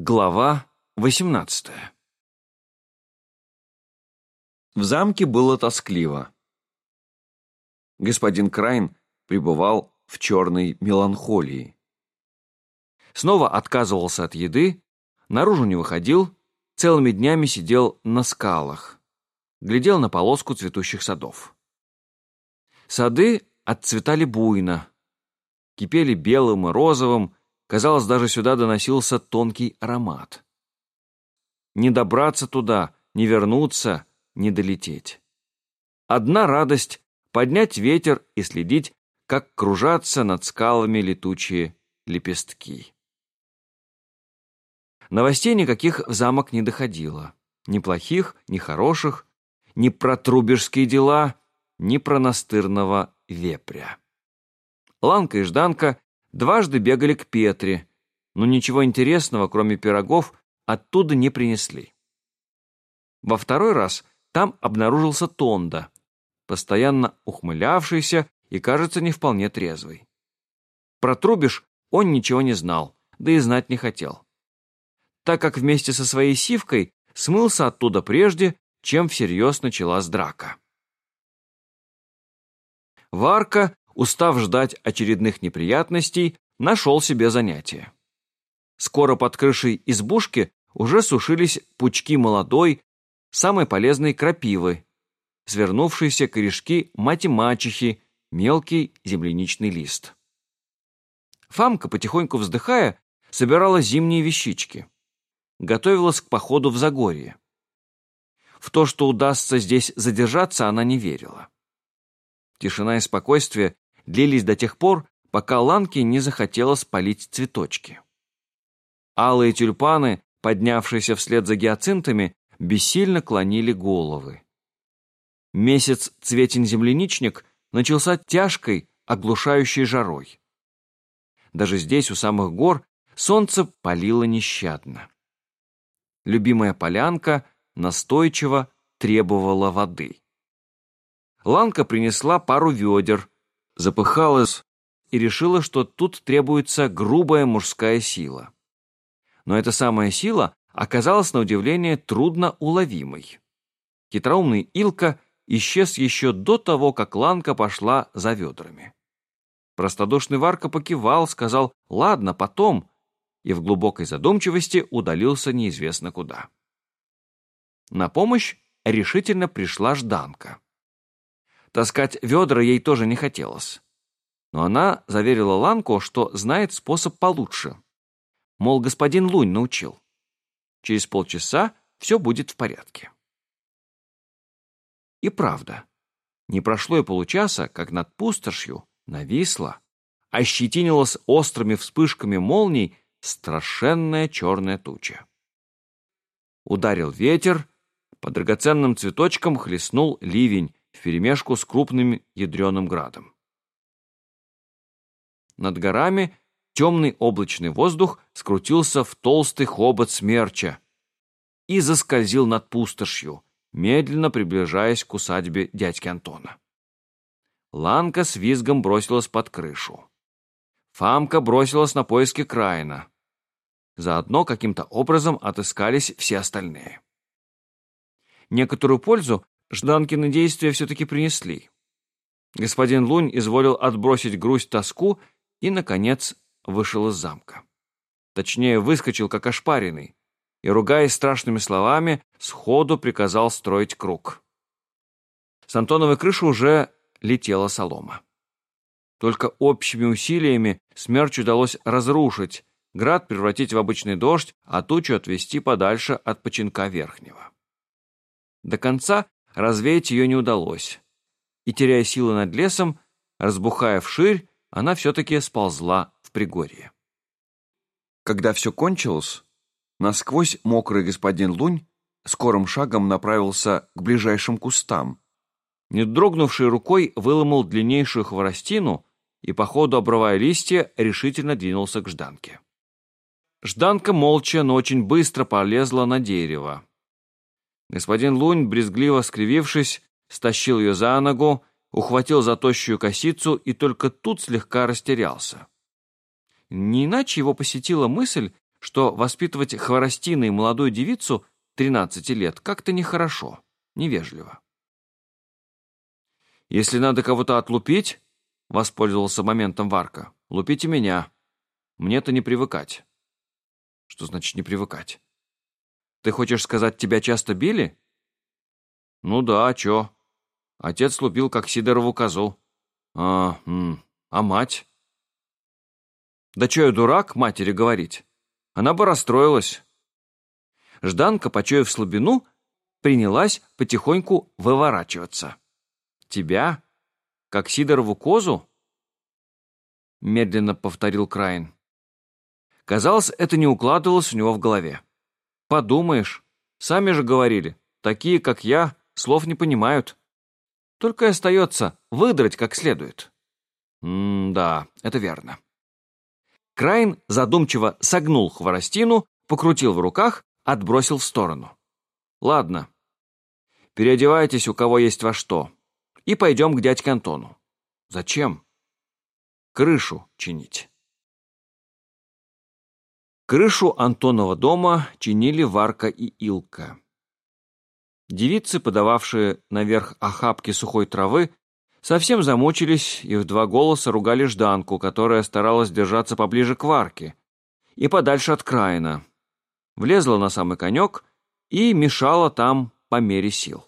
Глава 18 В замке было тоскливо. Господин Крайн пребывал в черной меланхолии. Снова отказывался от еды, наружу не выходил, целыми днями сидел на скалах, глядел на полоску цветущих садов. Сады отцветали буйно, кипели белым и розовым, Казалось, даже сюда доносился тонкий аромат. Не добраться туда, не вернуться, не долететь. Одна радость — поднять ветер и следить, как кружатся над скалами летучие лепестки. Новостей никаких в замок не доходило. Ни плохих, ни хороших, ни про трубежские дела, ни про настырного вепря. Ланка и Жданка Дважды бегали к Петре, но ничего интересного, кроме пирогов, оттуда не принесли. Во второй раз там обнаружился Тонда, постоянно ухмылявшийся и, кажется, не вполне трезвый. Про Трубиш он ничего не знал, да и знать не хотел, так как вместе со своей сивкой смылся оттуда прежде, чем всерьез началась драка. Варка устав ждать очередных неприятностей, нашел себе занятие. Скоро под крышей избушки уже сушились пучки молодой, самой полезной крапивы, свернувшиеся корешки мати-мачехи, мелкий земляничный лист. Фамка, потихоньку вздыхая, собирала зимние вещички. Готовилась к походу в Загорье. В то, что удастся здесь задержаться, она не верила. Тишина и спокойствие длились до тех пор, пока Ланке не захотела спалить цветочки. Алые тюльпаны, поднявшиеся вслед за гиацинтами, бессильно клонили головы. Месяц цветень-земляничник начался тяжкой, оглушающей жарой. Даже здесь, у самых гор, солнце палило нещадно. Любимая полянка настойчиво требовала воды. Ланка принесла пару ведер, запыхалась и решила, что тут требуется грубая мужская сила. Но эта самая сила оказалась на удивление трудно уловимой. Хитроумный Илка исчез еще до того, как Ланка пошла за ведрами. Простодушный Варка покивал, сказал «Ладно, потом», и в глубокой задумчивости удалился неизвестно куда. На помощь решительно пришла Жданка. Таскать ведра ей тоже не хотелось. Но она заверила Ланку, что знает способ получше. Мол, господин Лунь научил. Через полчаса все будет в порядке. И правда, не прошло и получаса, как над пустошью нависла, ощетинилась острыми вспышками молний страшенная черная туча. Ударил ветер, по драгоценным цветочкам хлестнул ливень, вперемешку с крупным ядреным градом. Над горами темный облачный воздух скрутился в толстый хобот смерча и заскользил над пустошью, медленно приближаясь к усадьбе дядьки Антона. Ланка с визгом бросилась под крышу. Фамка бросилась на поиски Краина. Заодно каким-то образом отыскались все остальные. Некоторую пользу Жданкины действия все-таки принесли. Господин Лунь изволил отбросить грусть тоску и, наконец, вышел из замка. Точнее, выскочил как ошпаренный и, ругаясь страшными словами, сходу приказал строить круг. С Антоновой крыши уже летела солома. Только общими усилиями смерч удалось разрушить, град превратить в обычный дождь, а тучу отвести подальше от починка верхнего. До конца развеять ее не удалось. И, теряя силы над лесом, разбухая вширь, она все-таки сползла в Пригорье. Когда все кончилось, насквозь мокрый господин Лунь скорым шагом направился к ближайшим кустам. Не дрогнувшей рукой выломал длиннейшую хворостину и, по ходу обрывая листья, решительно двинулся к Жданке. Жданка молча, но очень быстро полезла на дерево. Господин Лунь, брезгливо скривившись, стащил ее за ногу, ухватил за тощую косицу и только тут слегка растерялся. Не иначе его посетила мысль, что воспитывать хворостиной молодую девицу 13 лет как-то нехорошо, невежливо. «Если надо кого-то отлупить», — воспользовался моментом Варка, — «лупите меня. Мне-то не привыкать». «Что значит не привыкать?» «Ты хочешь сказать, тебя часто били?» «Ну да, а чё? Отец лупил, как Сидорову козу». «А, а мать?» «Да чё я дурак, матери говорить? Она бы расстроилась». Жданка, почуяв слабину, принялась потихоньку выворачиваться. «Тебя? Как Сидорову козу?» Медленно повторил Краин. Казалось, это не укладывалось у него в голове. «Подумаешь, сами же говорили, такие, как я, слов не понимают. Только и остается выдрать как следует». «М-да, это верно». Крайн задумчиво согнул хворостину, покрутил в руках, отбросил в сторону. «Ладно, переодевайтесь, у кого есть во что, и пойдем к дядьке Антону». «Зачем?» «Крышу чинить». Крышу Антонова дома чинили Варка и Илка. Девицы, подававшие наверх охапки сухой травы, совсем замучились и в два голоса ругали Жданку, которая старалась держаться поближе к Варке и подальше от Краина. Влезла на самый конек и мешала там по мере сил.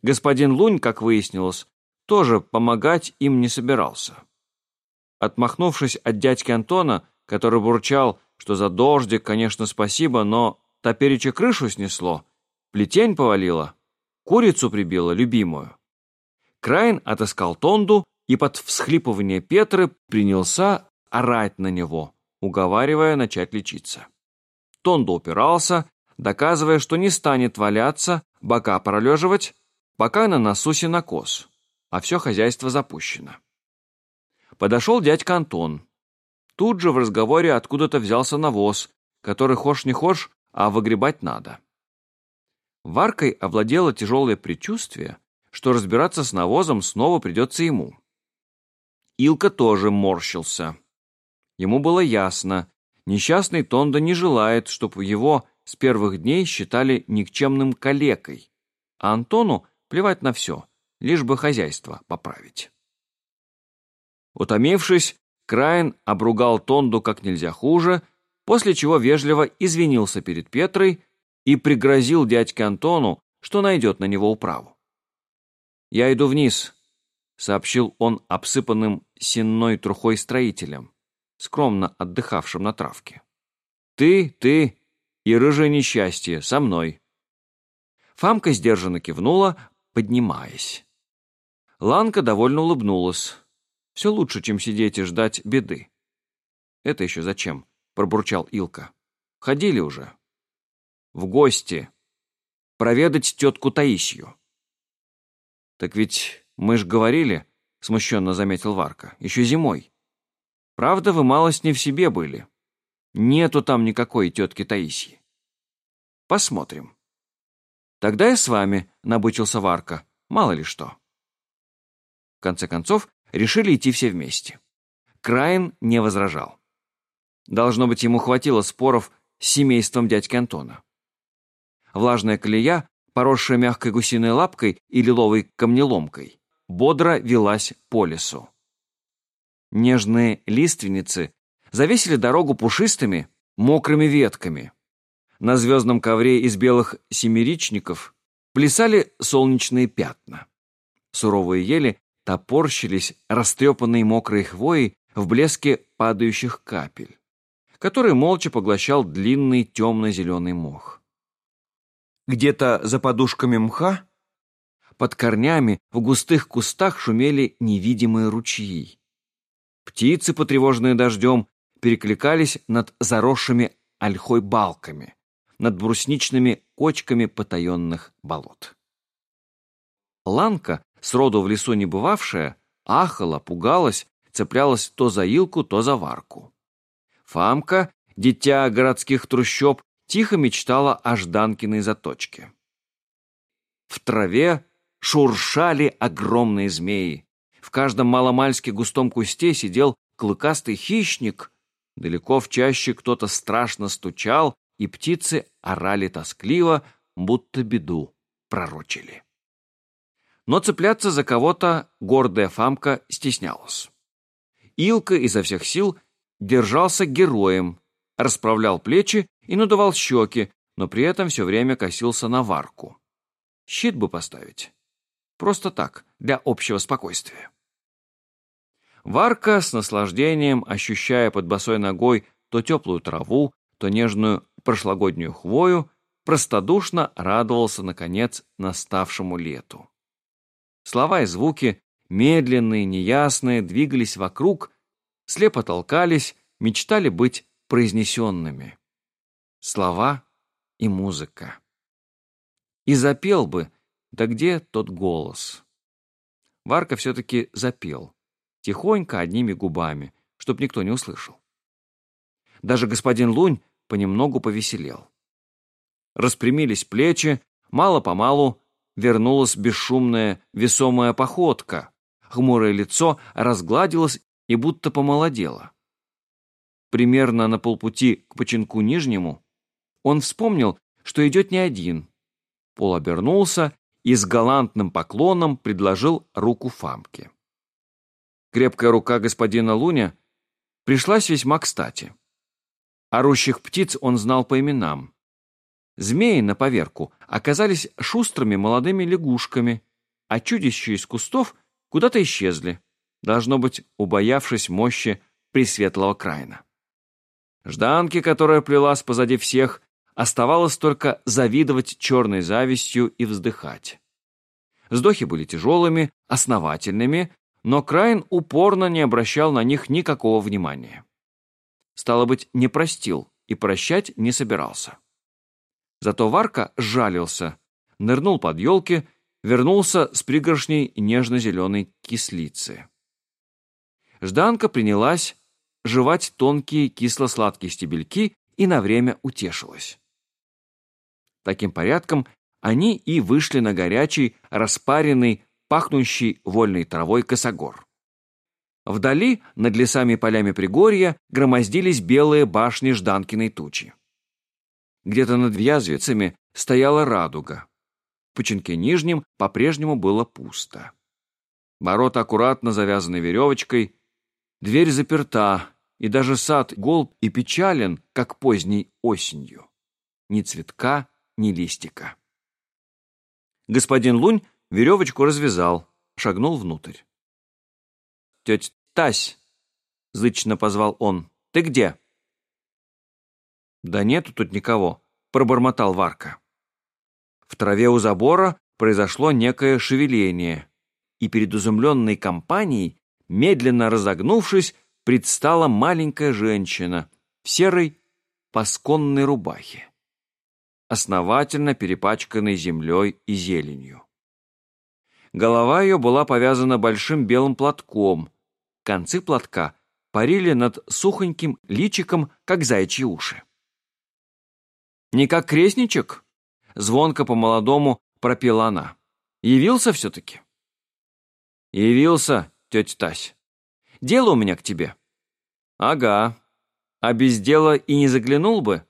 Господин Лунь, как выяснилось, тоже помогать им не собирался. Отмахнувшись от дядьки Антона, который бурчал, что за дождик, конечно, спасибо, но топереча крышу снесло, плетень повалило, курицу прибило, любимую. Крайн отыскал Тонду и под всхлипывание Петры принялся орать на него, уговаривая начать лечиться. Тонда упирался, доказывая, что не станет валяться, бока пролеживать, пока на носу сенокос, а все хозяйство запущено. Подошел дядька Антон, Тут же в разговоре откуда-то взялся навоз, который хошь не хошь, а выгребать надо. Варкой овладело тяжелое предчувствие, что разбираться с навозом снова придется ему. Илка тоже морщился. Ему было ясно, несчастный Тонда не желает, чтобы его с первых дней считали никчемным калекой, а Антону плевать на все, лишь бы хозяйство поправить. Утомившись, Крайн обругал Тонду как нельзя хуже, после чего вежливо извинился перед Петрой и пригрозил дядьке Антону, что найдет на него управу. «Я иду вниз», — сообщил он обсыпанным сенной трухой строителям, скромно отдыхавшим на травке. «Ты, ты и рыжее несчастье со мной». Фамка сдержанно кивнула, поднимаясь. Ланка довольно улыбнулась. Все лучше, чем сидеть и ждать беды. Это еще зачем? Пробурчал Илка. Ходили уже. В гости. Проведать тетку Таисию. Так ведь мы ж говорили, смущенно заметил Варка, еще зимой. Правда, вы малость не в себе были. Нету там никакой тетки Таисии. Посмотрим. Тогда я с вами, набычился Варка, мало ли что. В конце концов, решили идти все вместе. Краин не возражал. Должно быть, ему хватило споров с семейством дядьки Антона. Влажная колея, поросшая мягкой гусиной лапкой и лиловой камнеломкой, бодро велась по лесу. Нежные лиственницы завесили дорогу пушистыми, мокрыми ветками. На звездном ковре из белых семеричников плясали солнечные пятна. Суровые ели топорщились растрепанные мокрые хвои в блеске падающих капель, который молча поглощал длинный темно-зеленый мох. Где-то за подушками мха, под корнями в густых кустах шумели невидимые ручьи. Птицы, потревоженные дождем, перекликались над заросшими ольхой балками, над брусничными кочками потаенных болот. Ланка сроду в лесу не бывавшая, ахала, пугалась, цеплялась то за Илку, то за Варку. Фамка, дитя городских трущоб, тихо мечтала о Жданкиной заточке. В траве шуршали огромные змеи. В каждом маломальски густом кусте сидел клыкастый хищник, Далеко в чаще кто-то страшно стучал, и птицы орали тоскливо, будто беду пророчили. Но цепляться за кого-то гордая Фамка стеснялась. Илка изо всех сил держался героем, расправлял плечи и надувал щеки, но при этом все время косился на варку. Щит бы поставить. Просто так, для общего спокойствия. Варка с наслаждением, ощущая под босой ногой то теплую траву, то нежную прошлогоднюю хвою, простодушно радовался, наконец, наставшему лету. Слова и звуки, медленные, неясные, двигались вокруг, слепо толкались, мечтали быть произнесенными. Слова и музыка. И запел бы, да где тот голос? Варка все-таки запел, тихонько, одними губами, чтоб никто не услышал. Даже господин Лунь понемногу повеселел. Распрямились плечи, мало-помалу вернулась бесшумная весомая походка, хмурое лицо разгладилось и будто помолодело. Примерно на полпути к починку нижнему он вспомнил, что идет не один. Пол обернулся и с галантным поклоном предложил руку Фамке. Крепкая рука господина Луня пришлась весьма кстати. Орущих птиц он знал по именам. Змеи, на поверку, оказались шустрыми молодыми лягушками, а чудища из кустов куда-то исчезли, должно быть, убоявшись мощи Пресветлого Крайна. Жданке, которая плелась позади всех, оставалось только завидовать черной завистью и вздыхать. Вздохи были тяжелыми, основательными, но Крайн упорно не обращал на них никакого внимания. Стало быть, не простил и прощать не собирался. Зато Варка жалился, нырнул под елки, вернулся с пригоршней нежно-зеленой кислицы. Жданка принялась жевать тонкие кисло-сладкие стебельки и на время утешилась. Таким порядком они и вышли на горячий, распаренный, пахнущий вольной травой косогор. Вдали, над лесами и полями Пригорья, громоздились белые башни Жданкиной тучи. Где-то над Вязвицами стояла радуга. В Починке Нижнем по-прежнему было пусто. Ворота аккуратно завязаны веревочкой, дверь заперта, и даже сад голб и печален, как поздней осенью. Ни цветка, ни листика. Господин Лунь веревочку развязал, шагнул внутрь. «Тетя Тась!» — зычно позвал он. «Ты где?» «Да нету тут никого», — пробормотал Варка. В траве у забора произошло некое шевеление, и перед изумленной компанией, медленно разогнувшись, предстала маленькая женщина в серой пасконной рубахе, основательно перепачканной землей и зеленью. Голова ее была повязана большим белым платком, Концы платка парили над сухоньким личиком, как зайчьи уши. «Не как крестничек?» — звонко по-молодому пропела она. «Явился все-таки?» «Явился, тетя Тась. Дело у меня к тебе». «Ага. А без дела и не заглянул бы?»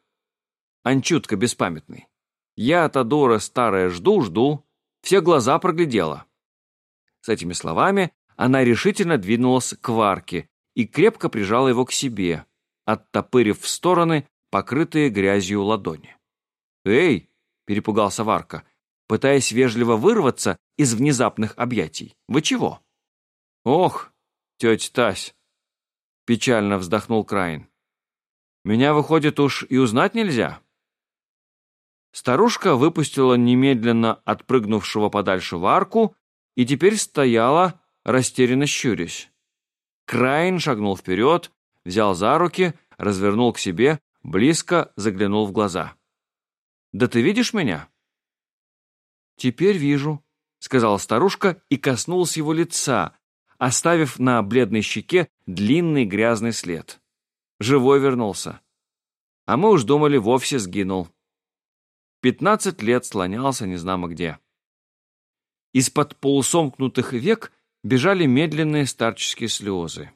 Анчутка беспамятный. «Я-то, дура старая, жду-жду, все глаза проглядела». С этими словами она решительно двинулась к Варке и крепко прижала его к себе, оттопырив в стороны покрытые грязью ладони. «Эй!» — перепугался Варка, пытаясь вежливо вырваться из внезапных объятий. «Вы чего?» «Ох, тетя Тась!» — печально вздохнул Краин. «Меня, выходит, уж и узнать нельзя?» Старушка выпустила немедленно отпрыгнувшего подальше Варку и теперь стояла, растерянно щурясь. Крайн шагнул вперед, взял за руки, развернул к себе, близко заглянул в глаза. «Да ты видишь меня?» «Теперь вижу», — сказала старушка и коснулась его лица, оставив на бледной щеке длинный грязный след. Живой вернулся. А мы уж думали, вовсе сгинул. Пятнадцать лет слонялся незнамо где. Из-под полусомкнутых век бежали медленные старческие слезы.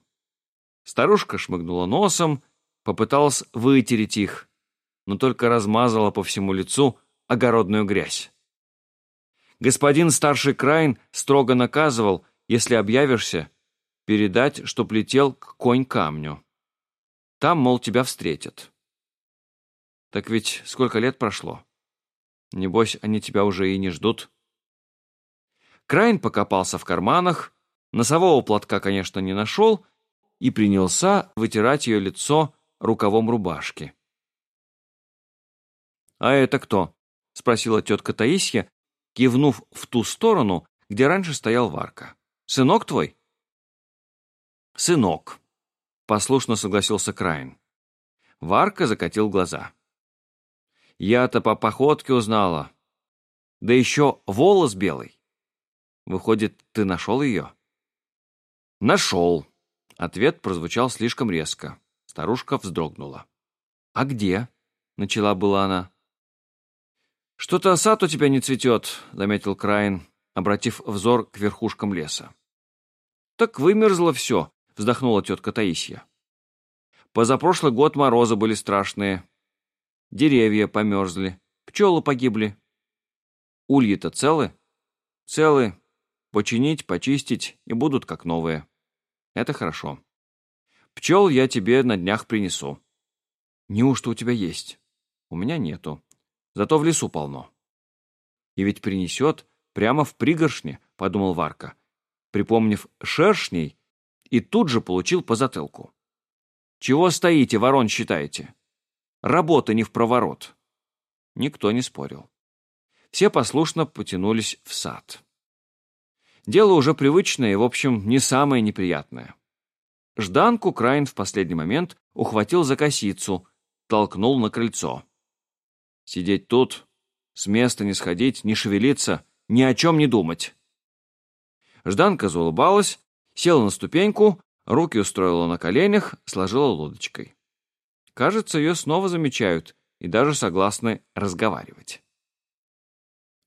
Старушка шмыгнула носом, Попыталась вытереть их, но только размазала по всему лицу огородную грязь. Господин старший Крайн строго наказывал, если объявишься, передать, что плетел к конь камню. Там, мол, тебя встретят. Так ведь сколько лет прошло? Небось, они тебя уже и не ждут. Крайн покопался в карманах, носового платка, конечно, не нашел, и принялся вытирать ее лицо рукавом рубашки. «А это кто?» — спросила тетка Таисия, кивнув в ту сторону, где раньше стоял Варка. «Сынок твой?» «Сынок», — послушно согласился Крайн. Варка закатил глаза. «Я-то по походке узнала. Да еще волос белый. Выходит, ты нашел ее?» «Нашел», — ответ прозвучал слишком резко. Старушка вздрогнула. «А где?» — начала была она. «Что-то сад у тебя не цветет», — заметил Крайн, обратив взор к верхушкам леса. «Так вымерзло все», — вздохнула тетка Таисия. «Позапрошлый год морозы были страшные. Деревья померзли, пчелы погибли. Ульи-то целы?» «Целы. Починить, почистить, и будут как новые. Это хорошо. Пчел я тебе на днях принесу». «Неужто у тебя есть?» «У меня нету. Зато в лесу полно. И ведь принесет прямо в пригоршне, подумал Варка, припомнив шершней, и тут же получил по затылку. Чего стоите, ворон считаете? Работа не в проворот. Никто не спорил. Все послушно потянулись в сад. Дело уже привычное и, в общем, не самое неприятное. Жданку Крайн в последний момент ухватил за косицу, толкнул на крыльцо. Сидеть тут, с места не сходить, не шевелиться, ни о чем не думать. Жданка заулыбалась, села на ступеньку, руки устроила на коленях, сложила лодочкой. Кажется, ее снова замечают и даже согласны разговаривать.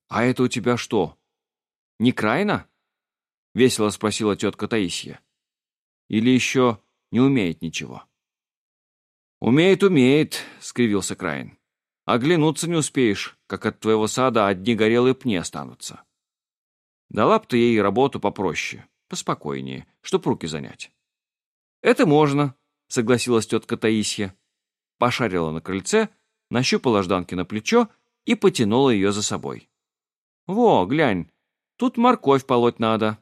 «А это у тебя что, не крайна?» — весело спросила тетка Таисия. «Или еще не умеет ничего?» «Умеет, умеет», — скривился Краин. Оглянуться не успеешь, как от твоего сада одни горелые пни останутся. Дала б ты ей работу попроще, поспокойнее, чтоб руки занять. Это можно, согласилась тетка Таисия. Пошарила на крыльце, нащупала Жданки на плечо и потянула ее за собой. Во, глянь, тут морковь полоть надо.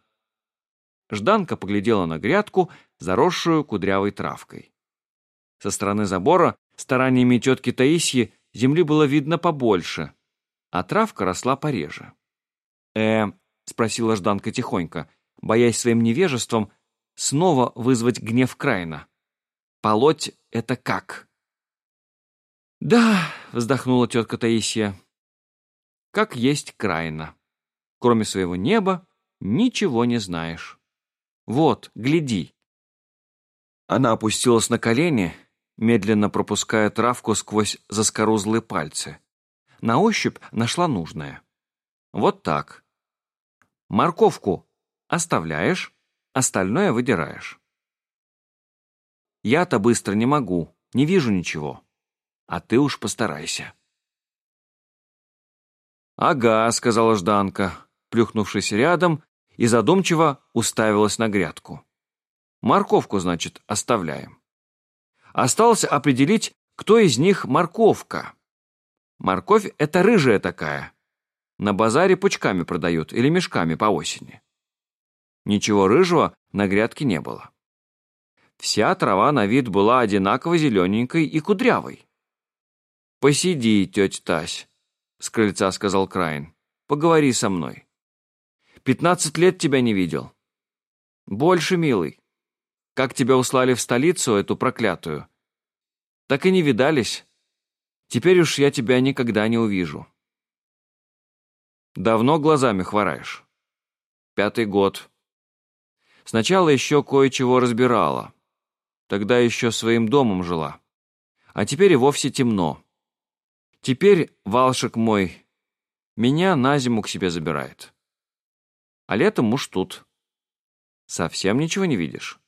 Жданка поглядела на грядку, заросшую кудрявой травкой. Со стороны забора стараниями тетки Таисии земли было видно побольше, а травка росла пореже. «Э, — спросила Жданка тихонько, боясь своим невежеством снова вызвать гнев Крайна. «Полоть — это как?» «Да», — вздохнула тетка Таисия, — «как есть Крайна. Кроме своего неба ничего не знаешь. Вот, гляди». Она опустилась на колени, медленно пропуская травку сквозь заскорузлые пальцы. На ощупь нашла нужное. Вот так. Морковку оставляешь, остальное выдираешь. Я-то быстро не могу, не вижу ничего. А ты уж постарайся. «Ага», — сказала Жданка, плюхнувшись рядом, и задумчиво уставилась на грядку. «Морковку, значит, оставляем». Осталось определить, кто из них морковка. Морковь — это рыжая такая. На базаре пучками продают или мешками по осени. Ничего рыжего на грядке не было. Вся трава на вид была одинаково зелененькой и кудрявой. «Посиди, тетя Тась», — с крыльца сказал Краин. «Поговори со мной. Пятнадцать лет тебя не видел. Больше, милый. Как тебя услали в столицу, эту проклятую? Так и не видались. Теперь уж я тебя никогда не увижу. Давно глазами хвораешь? Пятый год. Сначала еще кое-чего разбирала. Тогда еще своим домом жила. А теперь и вовсе темно. Теперь, валшик мой, меня на зиму к себе забирает. А летом муж тут. Совсем ничего не видишь?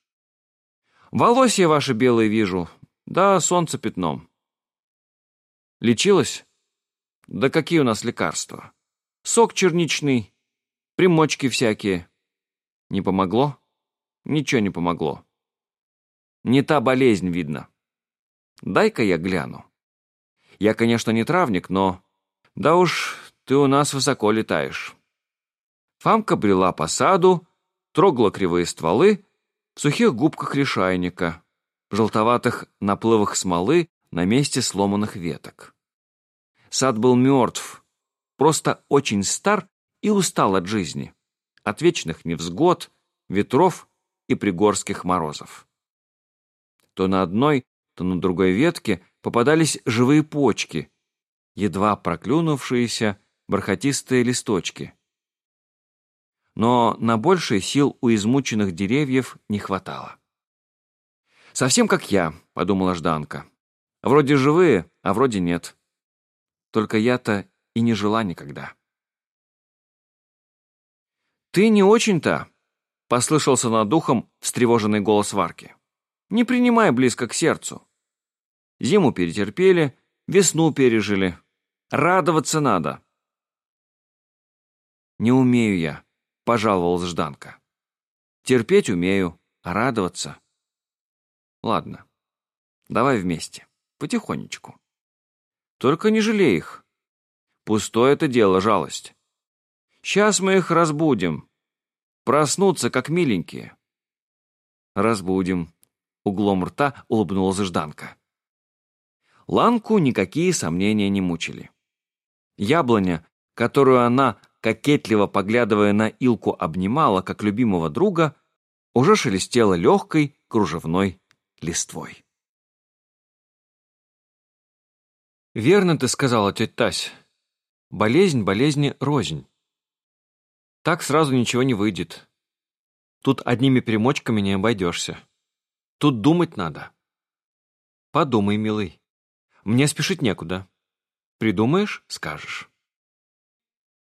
Волосья ваши белые вижу, Да, солнце пятном. Лечилась? Да какие у нас лекарства? Сок черничный, примочки всякие. Не помогло? Ничего не помогло. Не та болезнь, видно. Дай-ка я гляну. Я, конечно, не травник, но... Да уж, ты у нас высоко летаешь. Фамка брела по саду, трогала кривые стволы в сухих губках решайника, желтоватых наплывах смолы на месте сломанных веток. Сад был мертв, просто очень стар и устал от жизни, от вечных невзгод, ветров и пригорских морозов. То на одной, то на другой ветке попадались живые почки, едва проклюнувшиеся бархатистые листочки. Но на большие сил у измученных деревьев не хватало. «Совсем как я», — подумала Жданка. «Вроде живые, а вроде нет. Только я-то и не жила никогда». «Ты не очень-то», — послышался над духом встревоженный голос Варки. «Не принимай близко к сердцу. Зиму перетерпели, весну пережили. Радоваться надо». «Не умею я», — пожаловалась Жданка. «Терпеть умею, радоваться...» «Ладно, давай вместе, потихонечку. Только не жалей их. Пустое это дело, жалость. Сейчас мы их разбудим. Проснутся, как миленькие». «Разбудим», — углом рта улыбнулась Жданка. Ланку никакие сомнения не мучили. Яблоня, которую она, кокетливо поглядывая на Илку, обнимала, как любимого друга, уже шелестела легкой кружевной листвой. «Верно ты сказала, тетя Тась. Болезнь болезни рознь. Так сразу ничего не выйдет. Тут одними перемочками не обойдешься. Тут думать надо. Подумай, милый. Мне спешить некуда. Придумаешь — скажешь.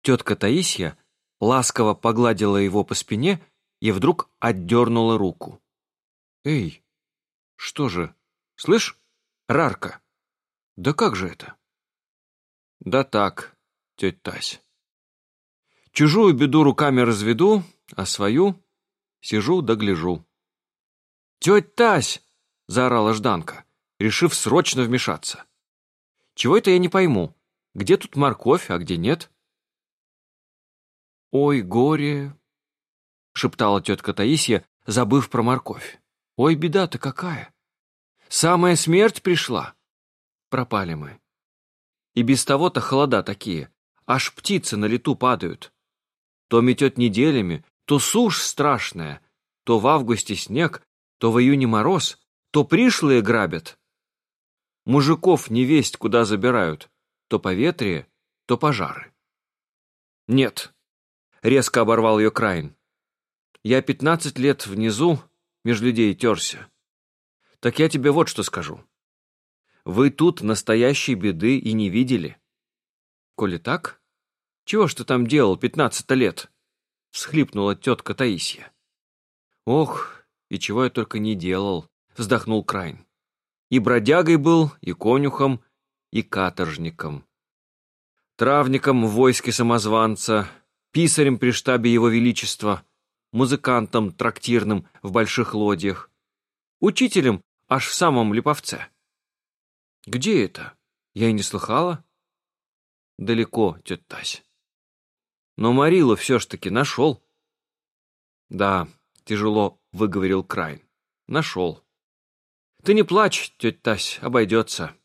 Тетка Таисия ласково погладила его по спине и вдруг отдернула руку. «Эй, что же, слышь, Рарка, да как же это?» «Да так, тетя Тась. Чужую беду руками разведу, а свою сижу да гляжу». «Тетя Тась!» — заорала Жданка, решив срочно вмешаться. «Чего это я не пойму? Где тут морковь, а где нет?» «Ой, горе!» — шептала тетка Таисия, забыв про морковь. «Ой, беда-то какая! Самая смерть пришла!» Пропали мы. И без того-то холода такие, аж птицы на лету падают. То метет неделями, то сушь страшная, то в августе снег, то в июне мороз, то пришлые грабят. Мужиков не весть куда забирают, то поветрие, то пожары. Нет, резко оборвал ее Крайн. Я пятнадцать лет внизу меж людей терся. Так я тебе вот что скажу. Вы тут настоящей беды и не видели. Коли так, чего ж ты там делал пятнадцать лет? Всхлипнула тетка Таисия. Ох, и чего я только не делал, вздохнул Крайн. И бродягой был, и конюхом, и каторжником. Травником в войске самозванца, писарем при штабе его величества, музыкантом трактирным в больших лодьях, учителем аж в самом Липовце. Где это? Я и не слыхала. Далеко, тетя Тась. Но Марилу все ж таки нашел. Да, тяжело выговорил Крайн. Нашел. Ты не плачь, тетя Тась, обойдется.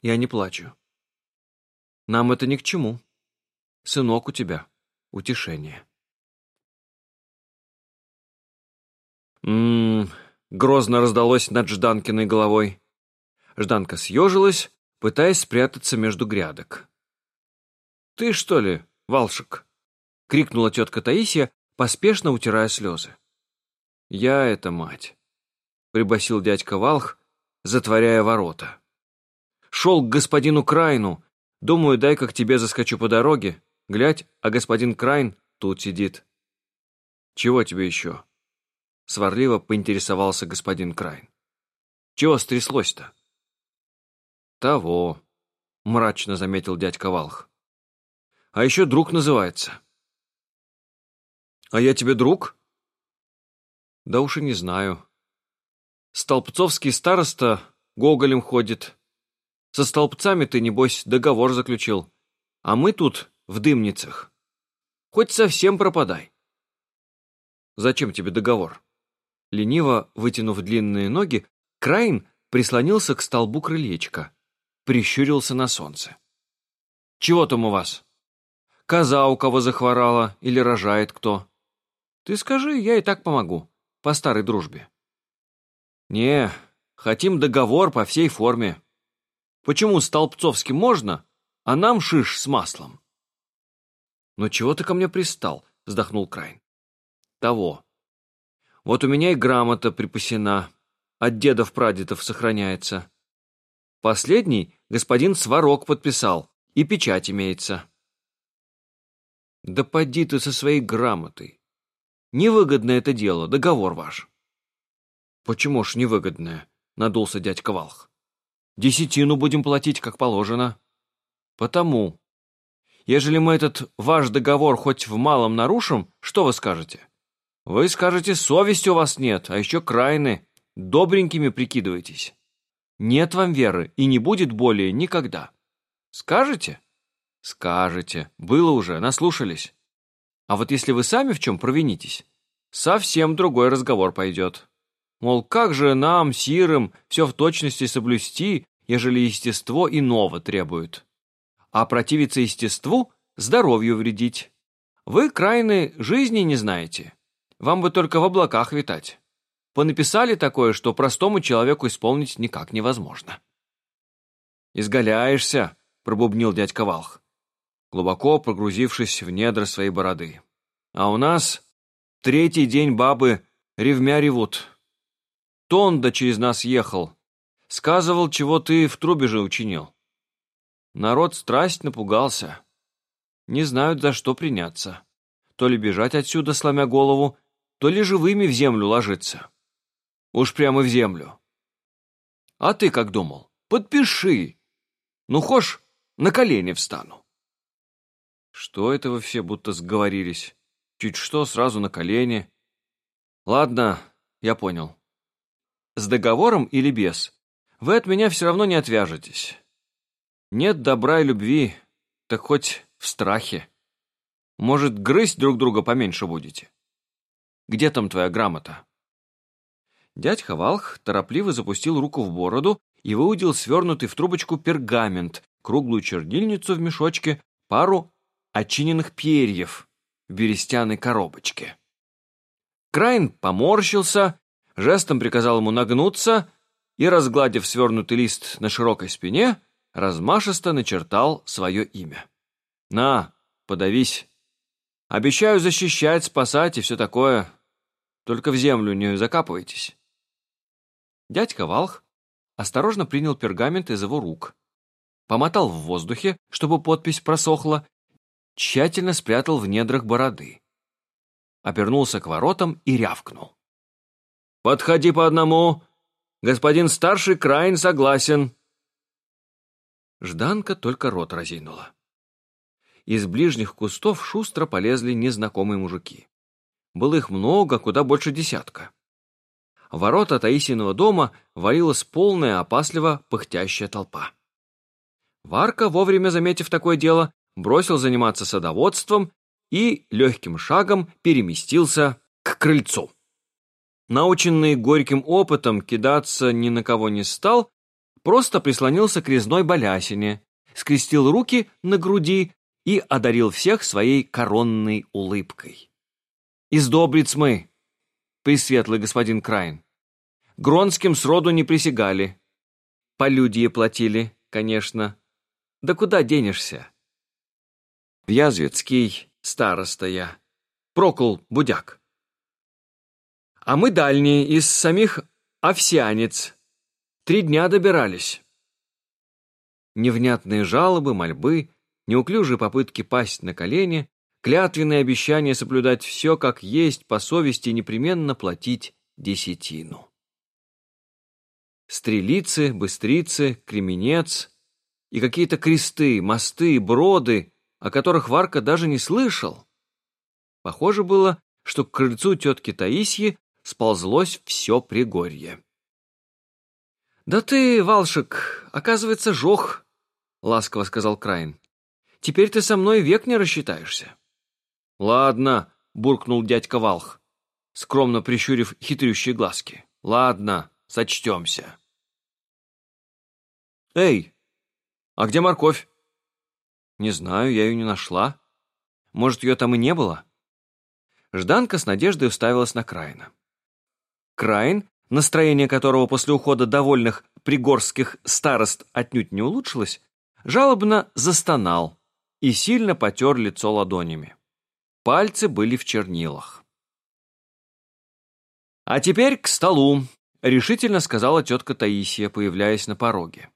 Я не плачу. Нам это ни к чему. Сынок у тебя утешение. М-м, грозно раздалось над Жданкиной головой. Жданка съежилась, пытаясь спрятаться между грядок. «Ты что ли, Валшик?» — крикнула тетка Таисия, поспешно утирая слезы. «Я это мать», — прибасил дядька Валх, затворяя ворота. «Шел к господину Крайну. Думаю, дай-ка к тебе заскочу по дороге. Глядь, а господин Крайн тут сидит». «Чего тебе еще?» Сварливо поинтересовался господин Крайн. Чего стряслось-то? Того, мрачно заметил дядька Валх. А еще друг называется. А я тебе друг? Да уж и не знаю. Столбцовский староста гоголем ходит. Со столбцами ты, небось, договор заключил. А мы тут в дымницах. Хоть совсем пропадай. Зачем тебе договор? Лениво вытянув длинные ноги, Крайн прислонился к столбу крылечка, прищурился на солнце. «Чего там у вас? Коза у кого захворала или рожает кто? Ты скажи, я и так помогу, по старой дружбе». «Не, хотим договор по всей форме. Почему Столбцовски можно, а нам шиш с маслом?» «Ну чего ты ко мне пристал?» — вздохнул Крайн. «Того. Вот у меня и грамота припасена, от дедов-прадедов сохраняется. Последний господин Сварог подписал, и печать имеется». «Да поди ты со своей грамотой. Невыгодное это дело, договор ваш». «Почему ж невыгодное?» — надулся дядька Валх. «Десятину будем платить, как положено». «Потому. Ежели мы этот ваш договор хоть в малом нарушим, что вы скажете?» «Вы скажете, совести у вас нет, а еще крайны, добренькими прикидываетесь. Нет вам веры и не будет более никогда. Скажете?» «Скажете. Было уже, наслушались. А вот если вы сами в чем провинитесь, совсем другой разговор пойдет». Мол, как же нам, сирым, все в точности соблюсти, ежели естество иного требует? А противиться естеству – здоровью вредить. Вы, крайны, жизни не знаете. Вам бы только в облаках витать. Понаписали такое, что простому человеку исполнить никак невозможно. «Изгаляешься», – пробубнил дядька Валх, глубоко погрузившись в недра своей бороды. «А у нас третий день бабы ревмя ревут». Тонда через нас ехал. Сказывал, чего ты в трубе же учинил. Народ страсть напугался. Не знают, за что приняться. То ли бежать отсюда, сломя голову, то ли живыми в землю ложиться. Уж прямо в землю. А ты как думал? Подпиши. Ну, хошь, на колени встану. Что это вы все будто сговорились? Чуть что, сразу на колени. Ладно, я понял. С договором или без, вы от меня все равно не отвяжетесь. Нет добра и любви, так хоть в страхе. Может, грызть друг друга поменьше будете? Где там твоя грамота?» Дядька Валх торопливо запустил руку в бороду и выудил свернутый в трубочку пергамент, круглую чернильницу в мешочке, пару очиненных перьев в берестяной коробочке. Крайн поморщился, жестом приказал ему нагнуться и, разгладив свернутый лист на широкой спине, размашисто начертал свое имя. «На, подавись. Обещаю защищать, спасать и все такое. Только в землю не закапывайтесь». Дядька Валх осторожно принял пергамент из его рук, помотал в воздухе, чтобы подпись просохла, тщательно спрятал в недрах бороды. Обернулся к воротам и рявкнул. «Подходи по одному. Господин старший Крайн согласен». Жданка только рот разинула. Из ближних кустов шустро полезли незнакомые мужики. Было их много, куда больше десятка. ворота Таисиного дома валилась полная, опасливо пыхтящая толпа. Варка, вовремя заметив такое дело, бросил заниматься садоводством и легким шагом переместился к крыльцу. Наученный горьким опытом кидаться ни на кого не стал, просто прислонился к резной балясине, скрестил руки на груди и одарил всех своей коронной улыбкой. «Из добриц мы, пресветлый господин Крайн. Гронским сроду не присягали. Полюдье платили, конечно. Да куда денешься?» Вязвецкий староста я. Прокол Будяк. А мы дальние, из самих овсянец. Три дня добирались. Невнятные жалобы, мольбы, неуклюжие попытки пасть на колени, клятвенные обещания соблюдать все как есть, по совести непременно платить десятину. Стрелицы, быстрицы, кременец и какие-то кресты, мосты, броды, о которых Варка даже не слышал. Похоже было, что к крыльцу тетки Таисьи сползлось все Пригорье. «Да ты, Валшик, оказывается, жох», — ласково сказал Крайн. «Теперь ты со мной век не рассчитаешься». «Ладно», — буркнул дядька Валх, скромно прищурив хитрющие глазки. «Ладно, сочтемся». «Эй, а где морковь?» «Не знаю, я ее не нашла. Может, ее там и не было?» Жданка с надеждой уставилась на Крайна. Крайн, настроение которого после ухода довольных пригорских старост отнюдь не улучшилось, жалобно застонал и сильно потер лицо ладонями. Пальцы были в чернилах. «А теперь к столу», — решительно сказала тетка Таисия, появляясь на пороге.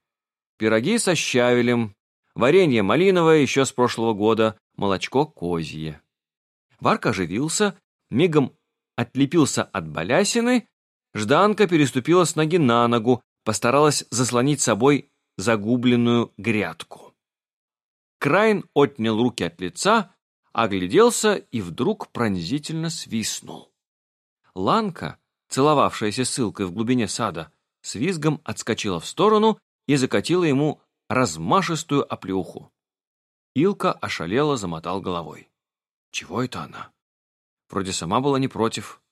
«Пироги со щавелем, варенье малиновое еще с прошлого года, молочко козье». Варка оживился, мигом отлепился от балясины, Жданка переступила с ноги на ногу, постаралась заслонить собой загубленную грядку. Крайн отнял руки от лица, огляделся и вдруг пронзительно свистнул. Ланка, целовавшаяся ссылкой в глубине сада, с визгом отскочила в сторону и закатила ему размашистую оплеуху. Илка ошалела, замотал головой. Чего это она? Вроде сама была не против.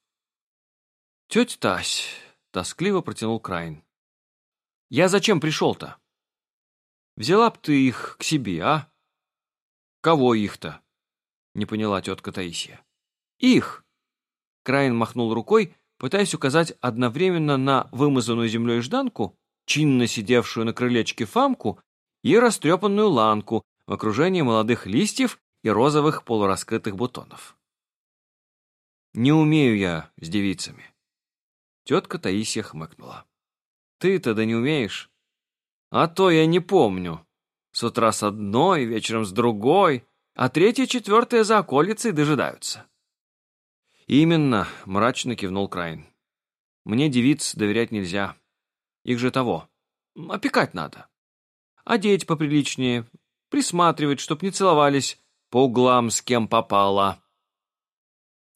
Тетя Тась, тоскливо протянул Крайн. Я зачем пришел-то? Взяла б ты их к себе, а? Кого их-то? Не поняла тетка Таисия. Их! Крайн махнул рукой, пытаясь указать одновременно на вымазанную землей жданку, чинно сидевшую на крылечке фамку и растрепанную ланку в окружении молодых листьев и розовых полураскрытых бутонов. «Не умею я с девицами». Тетка Таисия хмыкнула. «Ты-то да не умеешь. А то я не помню. С утра с одной, вечером с другой, а третья и четвертая за околицей дожидаются. Именно, мрачно кивнул Крайн. Мне девиц доверять нельзя. Их же того. Опекать надо. Одеть поприличнее, присматривать, чтоб не целовались по углам с кем попало.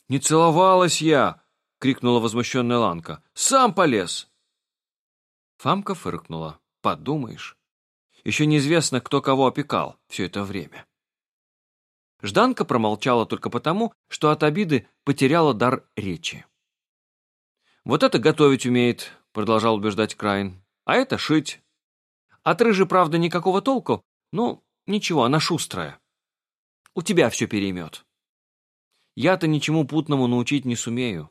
«Не целовалась я!» — крикнула возмущенная Ланка. «Сам полез!» Фамка фыркнула. «Подумаешь, еще неизвестно, кто кого опекал все это время. Жданка промолчала только потому, что от обиды потеряла дар речи. «Вот это готовить умеет», — продолжал убеждать Крайн, «а это шить. От рыжи, правда, никакого толку, но ничего, она шустрая. У тебя все переймет. Я-то ничему путному научить не сумею.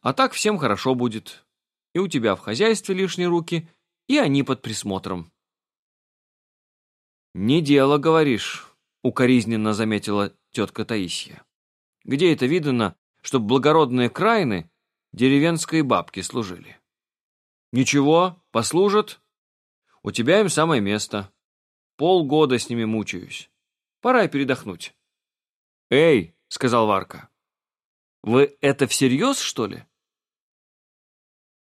А так всем хорошо будет. И у тебя в хозяйстве лишние руки, и они под присмотром. «Не дело, говоришь», — укоризненно заметила тетка Таисия. «Где это видано, чтоб благородные крайны деревенской бабки служили?» «Ничего, послужат. У тебя им самое место. Полгода с ними мучаюсь. Пора и передохнуть». «Эй!» — сказал Варка. «Вы это всерьез, что ли?»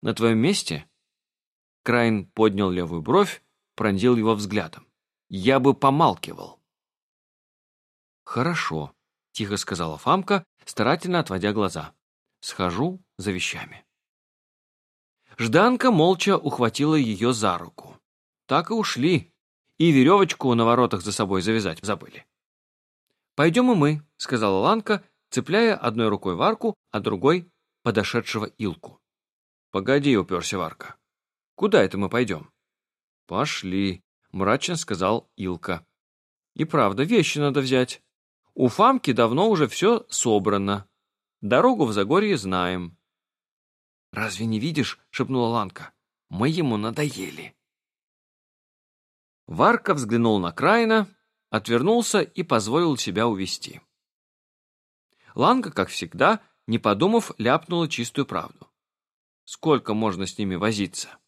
«На твоем месте?» Крайн поднял левую бровь, пронзил его взглядом я бы помалкивал. «Хорошо», — тихо сказала Фамка, старательно отводя глаза. «Схожу за вещами». Жданка молча ухватила ее за руку. Так и ушли, и веревочку на воротах за собой завязать забыли. «Пойдем и мы», — сказала Ланка, цепляя одной рукой Варку, а другой — подошедшего Илку. «Погоди», — уперся Варка. «Куда это мы пойдем?» «Пошли», — мрачно сказал Илка. «И правда, вещи надо взять. У Фамки давно уже все собрано. Дорогу в Загорье знаем». «Разве не видишь?» — шепнула Ланка. «Мы ему надоели». Варка взглянул на Крайна, отвернулся и позволил себя увести. Ланка, как всегда, не подумав, ляпнула чистую правду. Сколько можно с ними возиться?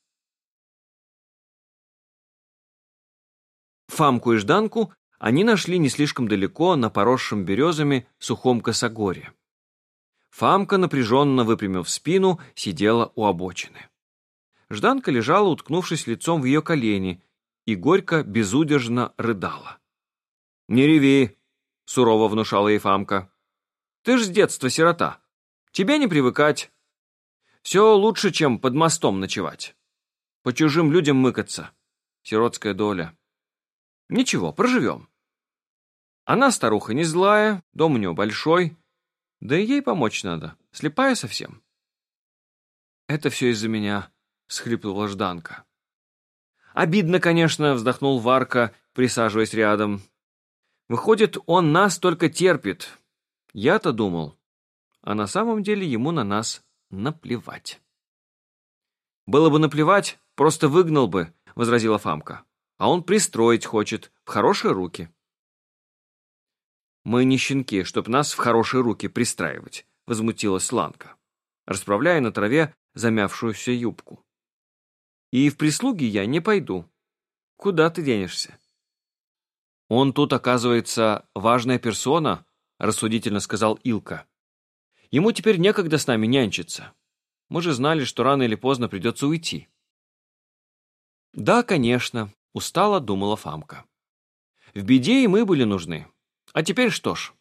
Фамку и Жданку они нашли не слишком далеко на поросшем березами сухом косогоре. Фамка, напряженно выпрямив спину, сидела у обочины. Жданка лежала, уткнувшись лицом в ее колени, и горько, безудержно рыдала. «Не реви!» — сурово внушала ей Фамка. «Ты ж с детства сирота. Тебе не привыкать. Все лучше, чем под мостом ночевать. По чужим людям мыкаться. Сиротская доля. Ничего, проживем. Она старуха не злая, дом у нее большой, да и ей помочь надо, слепая совсем. Это все из-за меня, схлипнула Жданка. Обидно, конечно, вздохнул Варка, присаживаясь рядом. Выходит, он нас только терпит. Я-то думал. А на самом деле ему на нас наплевать. Было бы наплевать, просто выгнал бы, возразила Фамка. А он пристроить хочет, в хорошие руки. «Мы не щенки, чтоб нас в хорошие руки пристраивать», — возмутилась Ланка, расправляя на траве замявшуюся юбку. «И в прислуги я не пойду. Куда ты денешься?» «Он тут, оказывается, важная персона», — рассудительно сказал Илка. «Ему теперь некогда с нами нянчиться. Мы же знали, что рано или поздно придется уйти». «Да, конечно», — устало думала Фамка. «В беде и мы были нужны. А теперь что ж?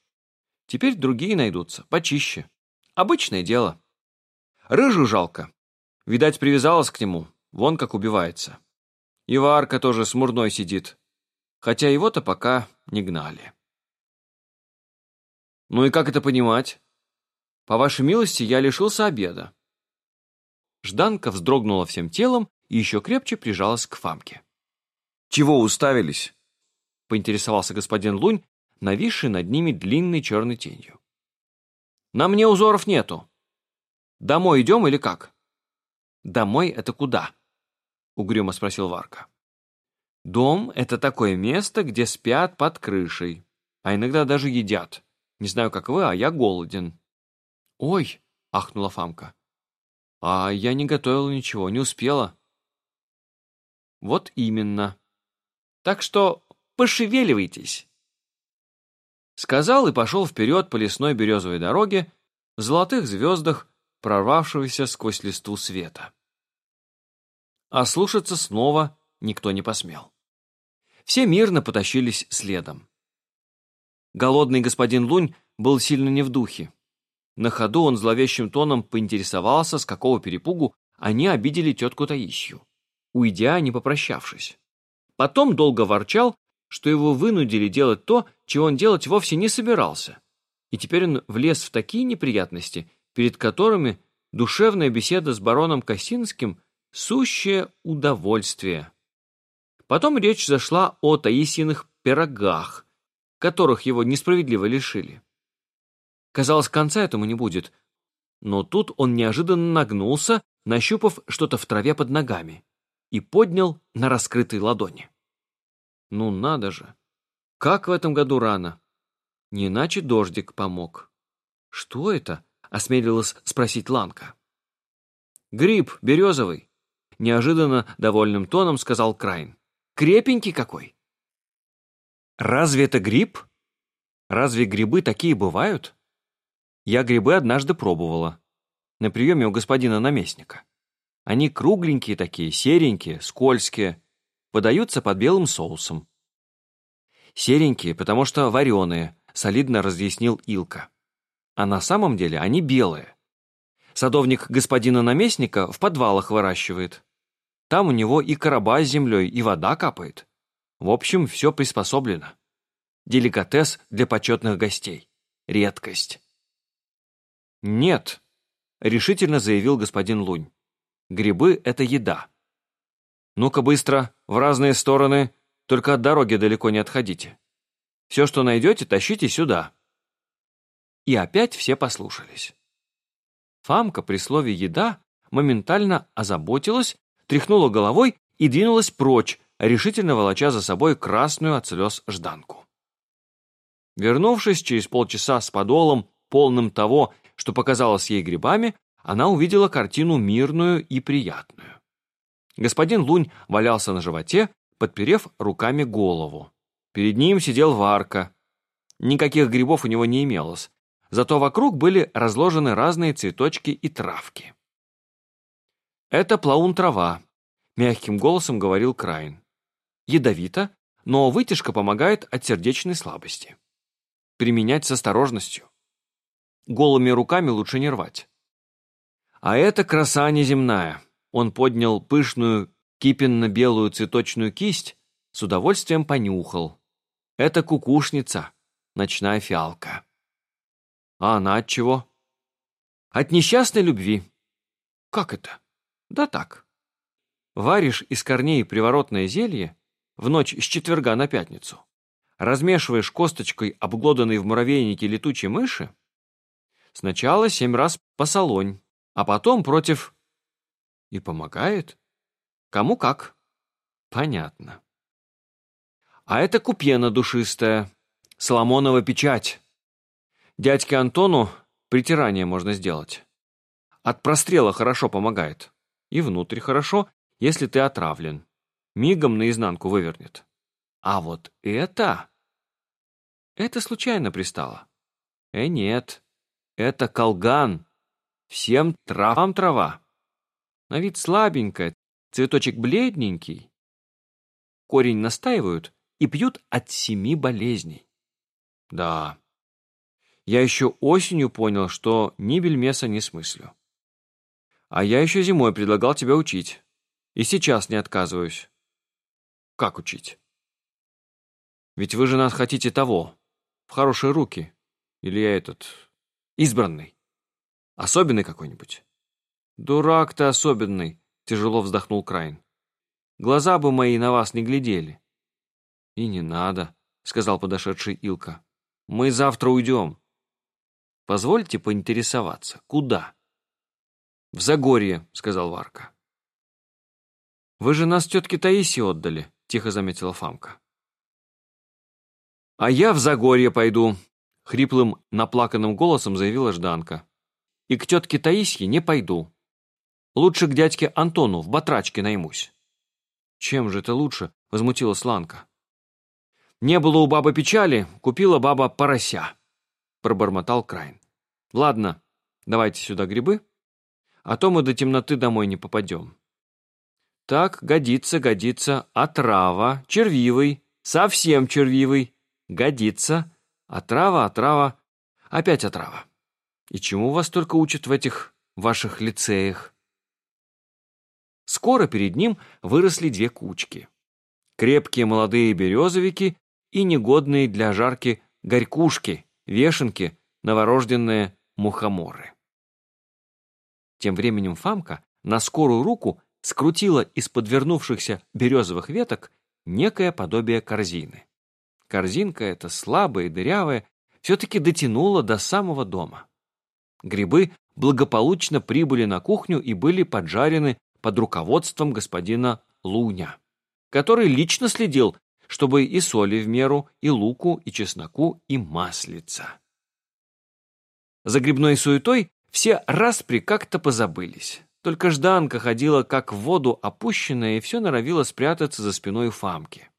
Теперь другие найдутся, почище. Обычное дело. Рыжую жалко. Видать, привязалась к нему, вон как убивается. И Варка тоже смурной сидит, хотя его-то пока не гнали. Ну и как это понимать? По вашей милости, я лишился обеда. Жданка вздрогнула всем телом и еще крепче прижалась к Фамке. «Чего уставились?» — поинтересовался господин Лунь, нависший над ними длинной черной тенью. «На мне узоров нету. Домой идем или как?» «Домой — это куда?» — угрюмо спросил Варка. «Дом — это такое место, где спят под крышей, а иногда даже едят. Не знаю, как вы, а я голоден». «Ой!» — ахнула Фамка. «А я не готовила ничего, не успела». «Вот именно. Так что пошевеливайтесь». Сказал и пошел вперед по лесной березовой дороге в золотых звездах, прорвавшегося сквозь листву света. А слушаться снова никто не посмел. Все мирно потащились следом. Голодный господин Лунь был сильно не в духе. На ходу он зловещим тоном поинтересовался, с какого перепугу они обидели тетку Таисью, уйдя, не попрощавшись. Потом долго ворчал что его вынудили делать то, чего он делать вовсе не собирался. И теперь он влез в такие неприятности, перед которыми душевная беседа с бароном Косинским – сущее удовольствие. Потом речь зашла о Таисиных пирогах, которых его несправедливо лишили. Казалось, конца этому не будет, но тут он неожиданно нагнулся, нащупав что-то в траве под ногами, и поднял на раскрытой ладони. Ну надо же. Как в этом году рано? Не иначе дождик помог. Что это? Осмелилась спросить Ланка. Гриб березовый. Неожиданно довольным тоном сказал Крайн. Крепенький какой. Разве это гриб? Разве грибы такие бывают? Я грибы однажды пробовала. На приеме у господина наместника. Они кругленькие такие, серенькие, скользкие подаются под белым соусом. Серенькие, потому что вареные, солидно разъяснил Илка. А на самом деле они белые. Садовник господина наместника в подвалах выращивает. Там у него и короба с землей, и вода капает. В общем, все приспособлено. Деликатес для почетных гостей. Редкость. «Нет», — решительно заявил господин Лунь. «Грибы — это еда. Ну-ка быстро, в разные стороны, только от дороги далеко не отходите. Все, что найдете, тащите сюда». И опять все послушались. Фамка при слове «еда» моментально озаботилась, тряхнула головой и двинулась прочь, решительно волоча за собой красную от слез жданку. Вернувшись через полчаса с подолом, полным того, что показалось ей грибами, она увидела картину мирную и приятную. Господин Лунь валялся на животе, подперев руками голову. Перед ним сидел Варка. Никаких грибов у него не имелось, зато вокруг были разложены разные цветочки и травки. Это плаун-трава, мягким голосом говорил Крайн. Ядовито, но вытяжка помогает от сердечной слабости. Применять с осторожностью. Голыми руками лучше не рвать. А это краса неземная. Он поднял пышную, кипенно-белую цветочную кисть, с удовольствием понюхал. Это кукушница, ночная фиалка. А она от чего? От несчастной любви. Как это? Да так. Варишь из корней приворотное зелье в ночь с четверга на пятницу, размешиваешь косточкой обглоданной в муравейнике летучей мыши, сначала семь раз посолонь, а потом против... И помогает? Кому как. Понятно. А это купена душистая, Соломонова печать. Дядьке Антону притирание можно сделать. От прострела хорошо помогает. И внутрь хорошо, если ты отравлен. Мигом наизнанку вывернет. А вот это... Это случайно пристало. Э, нет. Это колган. Всем травам трава. На вид слабенькая, цветочек бледненький. Корень настаивают и пьют от семи болезней. Да. Я еще осенью понял, что ни бельмеса не смыслю. А я еще зимой предлагал тебя учить. И сейчас не отказываюсь. Как учить? Ведь вы же нас хотите того, в хорошие руки. Или я этот, избранный. Особенный какой-нибудь. Дурак ты особенный, тяжело вздохнул Крайн. Глаза бы мои на вас не глядели. И не надо, сказал подошедший Илка. Мы завтра уйдем. Позвольте поинтересоваться, куда? В Загорье, сказал Варка. Вы же нас тетке Таисе отдали, тихо заметила Фамка. А я в Загорье пойду, хриплым, наплаканным голосом заявила Жданка. И к тетке Таисье не пойду. Лучше к дядьке Антону в батрачке наймусь. Чем же это лучше? Возмутилась Ланка. Не было у бабы печали, купила баба порося, пробормотал Крайн. Ладно, давайте сюда грибы, а то мы до темноты домой не попадем. Так, годится, годится, отрава, червивый, совсем червивый, годится, отрава, отрава, опять отрава. И чему вас только учат в этих ваших лицеях? Скоро перед ним выросли две кучки. Крепкие молодые березовики и негодные для жарки горькушки, вешенки, новорожденные мухоморы. Тем временем Фамка на скорую руку скрутила из подвернувшихся березовых веток некое подобие корзины. Корзинка эта слабая и дырявая все-таки дотянула до самого дома. Грибы благополучно прибыли на кухню и были поджарены под руководством господина Луня, который лично следил, чтобы и соли в меру, и луку, и чесноку, и маслица. За грибной суетой все распри как-то позабылись. Только Жданка ходила как в воду опущенная и все норовила спрятаться за спиной Фамки.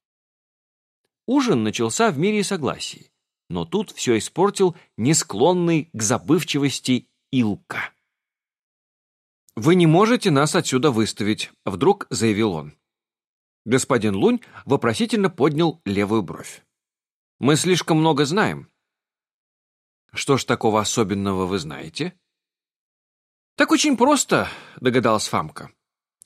Ужин начался в мире и согласии, но тут все испортил несклонный к забывчивости Илка. «Вы не можете нас отсюда выставить», — вдруг заявил он. Господин Лунь вопросительно поднял левую бровь. «Мы слишком много знаем». «Что ж такого особенного вы знаете?» «Так очень просто», — догадалась Фамка.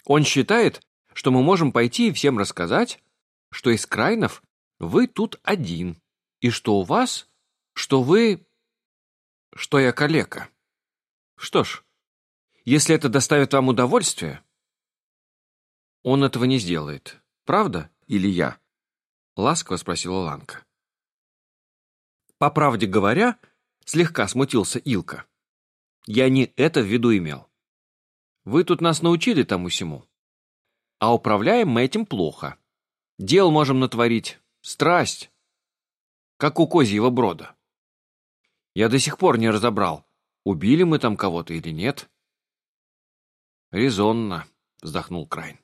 «Он считает, что мы можем пойти и всем рассказать, что из Крайнов вы тут один, и что у вас, что вы... что я калека. Что ж, если это доставит вам удовольствие...» «Он этого не сделает, правда или я?» — ласково спросила Ланка. По правде говоря, слегка смутился Илка. Я не это в виду имел. Вы тут нас научили тому-сему. А управляем мы этим плохо. Дел можем натворить. Страсть. Как у козьего брода. Я до сих пор не разобрал, убили мы там кого-то или нет. Резонно, вздохнул Крайн.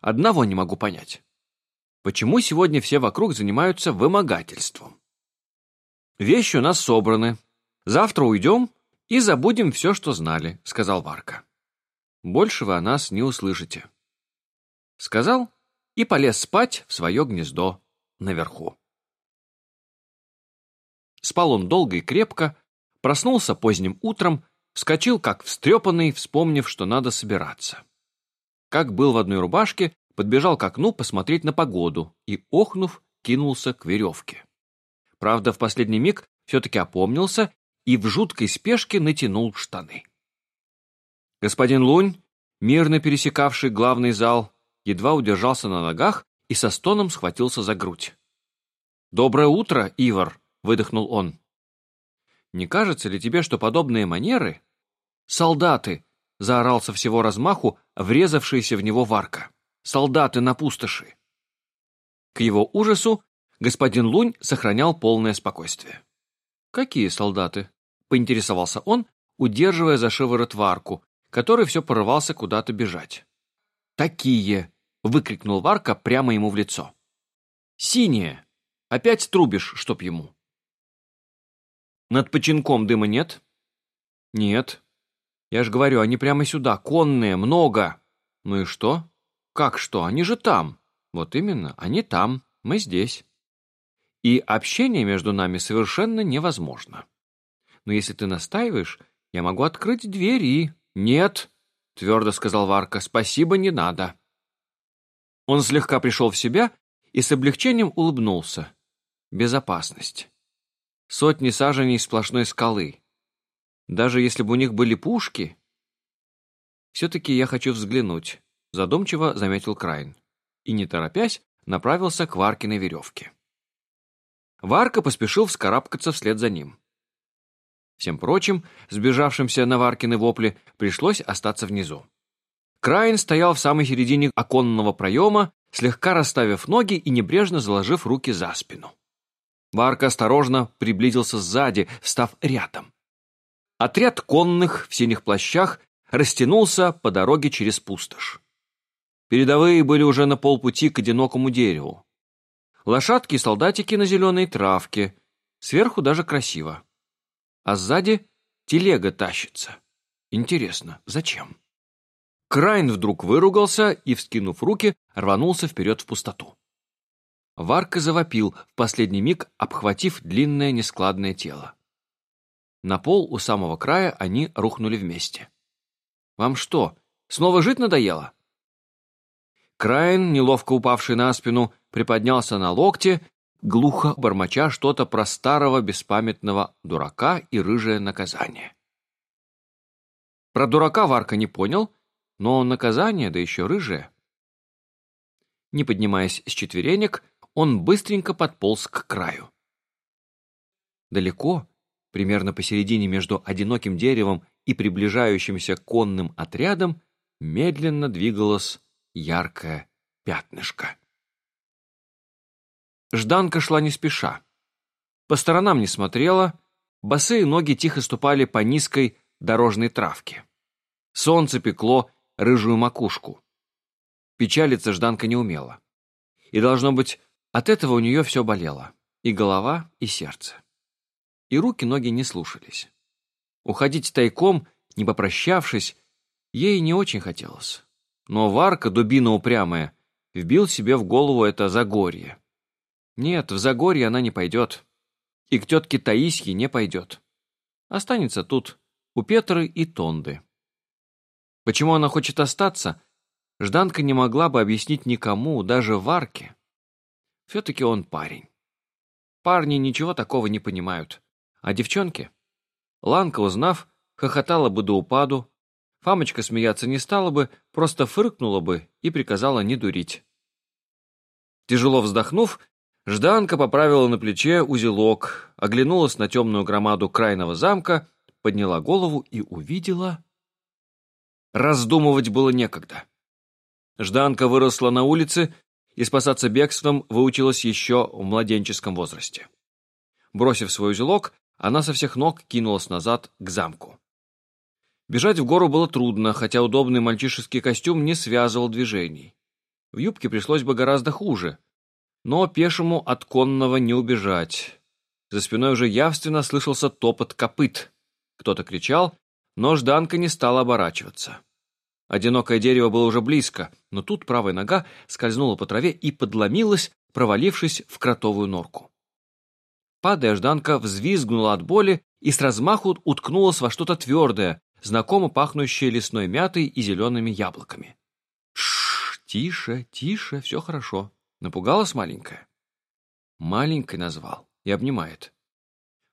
Одного не могу понять. Почему сегодня все вокруг занимаются вымогательством? Вещи у нас собраны. Завтра уйдем, «И забудем все, что знали», — сказал Варка. Больше вы о нас не услышите. Сказал и полез спать в свое гнездо наверху. Спал он долго и крепко, проснулся поздним утром, вскочил как встрепанный, вспомнив, что надо собираться. Как был в одной рубашке, подбежал к окну посмотреть на погоду и, охнув, кинулся к веревке. Правда, в последний миг все-таки опомнился и в жуткой спешке натянул штаны. Господин Лунь, мирно пересекавший главный зал, едва удержался на ногах и со стоном схватился за грудь. «Доброе утро, Ивар!» — выдохнул он. «Не кажется ли тебе, что подобные манеры...» «Солдаты!» — заорал со всего размаху врезавшийся в него варка. «Солдаты на пустоши!» К его ужасу господин Лунь сохранял полное спокойствие. «Какие солдаты?» — поинтересовался он, удерживая за шиворот Варку, который все порывался куда-то бежать. «Такие!» — выкрикнул Варка прямо ему в лицо. «Синие! Опять трубишь, чтоб ему!» «Над починком дыма нет?» «Нет. Я ж говорю, они прямо сюда, конные, много!» «Ну и что?» «Как что? Они же там!» «Вот именно, они там, мы здесь!» и общение между нами совершенно невозможно. Но если ты настаиваешь, я могу открыть дверь и... Нет, твердо сказал Варка, спасибо, не надо. Он слегка пришел в себя и с облегчением улыбнулся. Безопасность. Сотни саженей сплошной скалы. Даже если бы у них были пушки... Все-таки я хочу взглянуть, задумчиво заметил Крайн. И, не торопясь, направился к Варкиной веревке. Варка поспешил вскарабкаться вслед за ним. Всем прочим, сбежавшимся на Варкины вопли, пришлось остаться внизу. Крайн стоял в самой середине оконного проема, слегка расставив ноги и небрежно заложив руки за спину. Варка осторожно приблизился сзади, став рядом. Отряд конных в синих плащах растянулся по дороге через пустошь. Передовые были уже на полпути к одинокому дереву. Лошадки и солдатики на зеленой травке. Сверху даже красиво. А сзади телега тащится. Интересно, зачем? Крайн вдруг выругался и, вскинув руки, рванулся вперед в пустоту. Варка завопил, в последний миг обхватив длинное нескладное тело. На пол у самого края они рухнули вместе. «Вам что, снова жить надоело?» Крайн, неловко упавший на спину, приподнялся на локте, глухо бормоча что-то про старого беспамятного дурака и рыжее наказание. Про дурака Варка не понял, но наказание, да еще рыжее. Не поднимаясь с четверенек, он быстренько подполз к краю. Далеко, примерно посередине между одиноким деревом и приближающимся конным отрядом, медленно двигалось яркое пятнышко. Жданка шла не спеша. По сторонам не смотрела, босые ноги тихо ступали по низкой дорожной травке. Солнце пекло рыжую макушку. Печалиться Жданка не умела. И, должно быть, от этого у нее все болело. И голова, и сердце. И руки-ноги не слушались. Уходить тайком, не попрощавшись, ей не очень хотелось. Но Варка, дубина упрямая, вбил себе в голову это Загорье. Нет, в Загорье она не пойдет. И к тетке Таисье не пойдет. Останется тут, у Петры и Тонды. Почему она хочет остаться, Жданка не могла бы объяснить никому, даже Варке. Все-таки он парень. Парни ничего такого не понимают. А девчонки? Ланка, узнав, хохотала бы до упаду. Фамочка смеяться не стала бы, просто фыркнула бы и приказала не дурить. Тяжело вздохнув, Жданка поправила на плече узелок, оглянулась на темную громаду крайного замка, подняла голову и увидела... Раздумывать было некогда. Жданка выросла на улице и спасаться бегством выучилась еще в младенческом возрасте. Бросив свой узелок, она со всех ног кинулась назад к замку. Бежать в гору было трудно, хотя удобный мальчишеский костюм не связывал движений. В юбке пришлось бы гораздо хуже, но пешему от конного не убежать. За спиной уже явственно слышался топот копыт. Кто-то кричал, но Жданка не стала оборачиваться. Одинокое дерево было уже близко, но тут правая нога скользнула по траве и подломилась, провалившись в кротовую норку. Падая, Жданка взвизгнула от боли и с размаху уткнулась во что-то твердое, знакомо пахнущее лесной мятой и зелеными яблоками. Шш, тише, тише, все хорошо. Напугалась маленькая? Маленькой назвал и обнимает.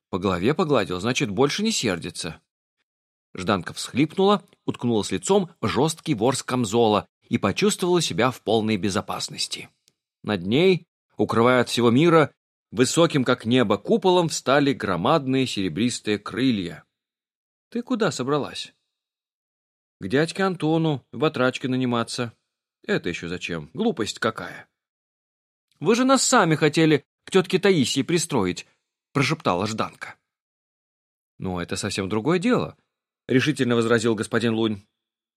По голове погладил, значит, больше не сердится. Жданка всхлипнула, уткнулась лицом в жесткий ворс камзола и почувствовала себя в полной безопасности. Над ней, укрывая от всего мира, высоким как небо куполом встали громадные серебристые крылья. Ты куда собралась? К дядьке Антону в батрачке наниматься. Это еще зачем? Глупость какая. Вы же нас сами хотели к тетке Таисии пристроить, прошептала Жданка. Ну, это совсем другое дело, решительно возразил господин Лунь.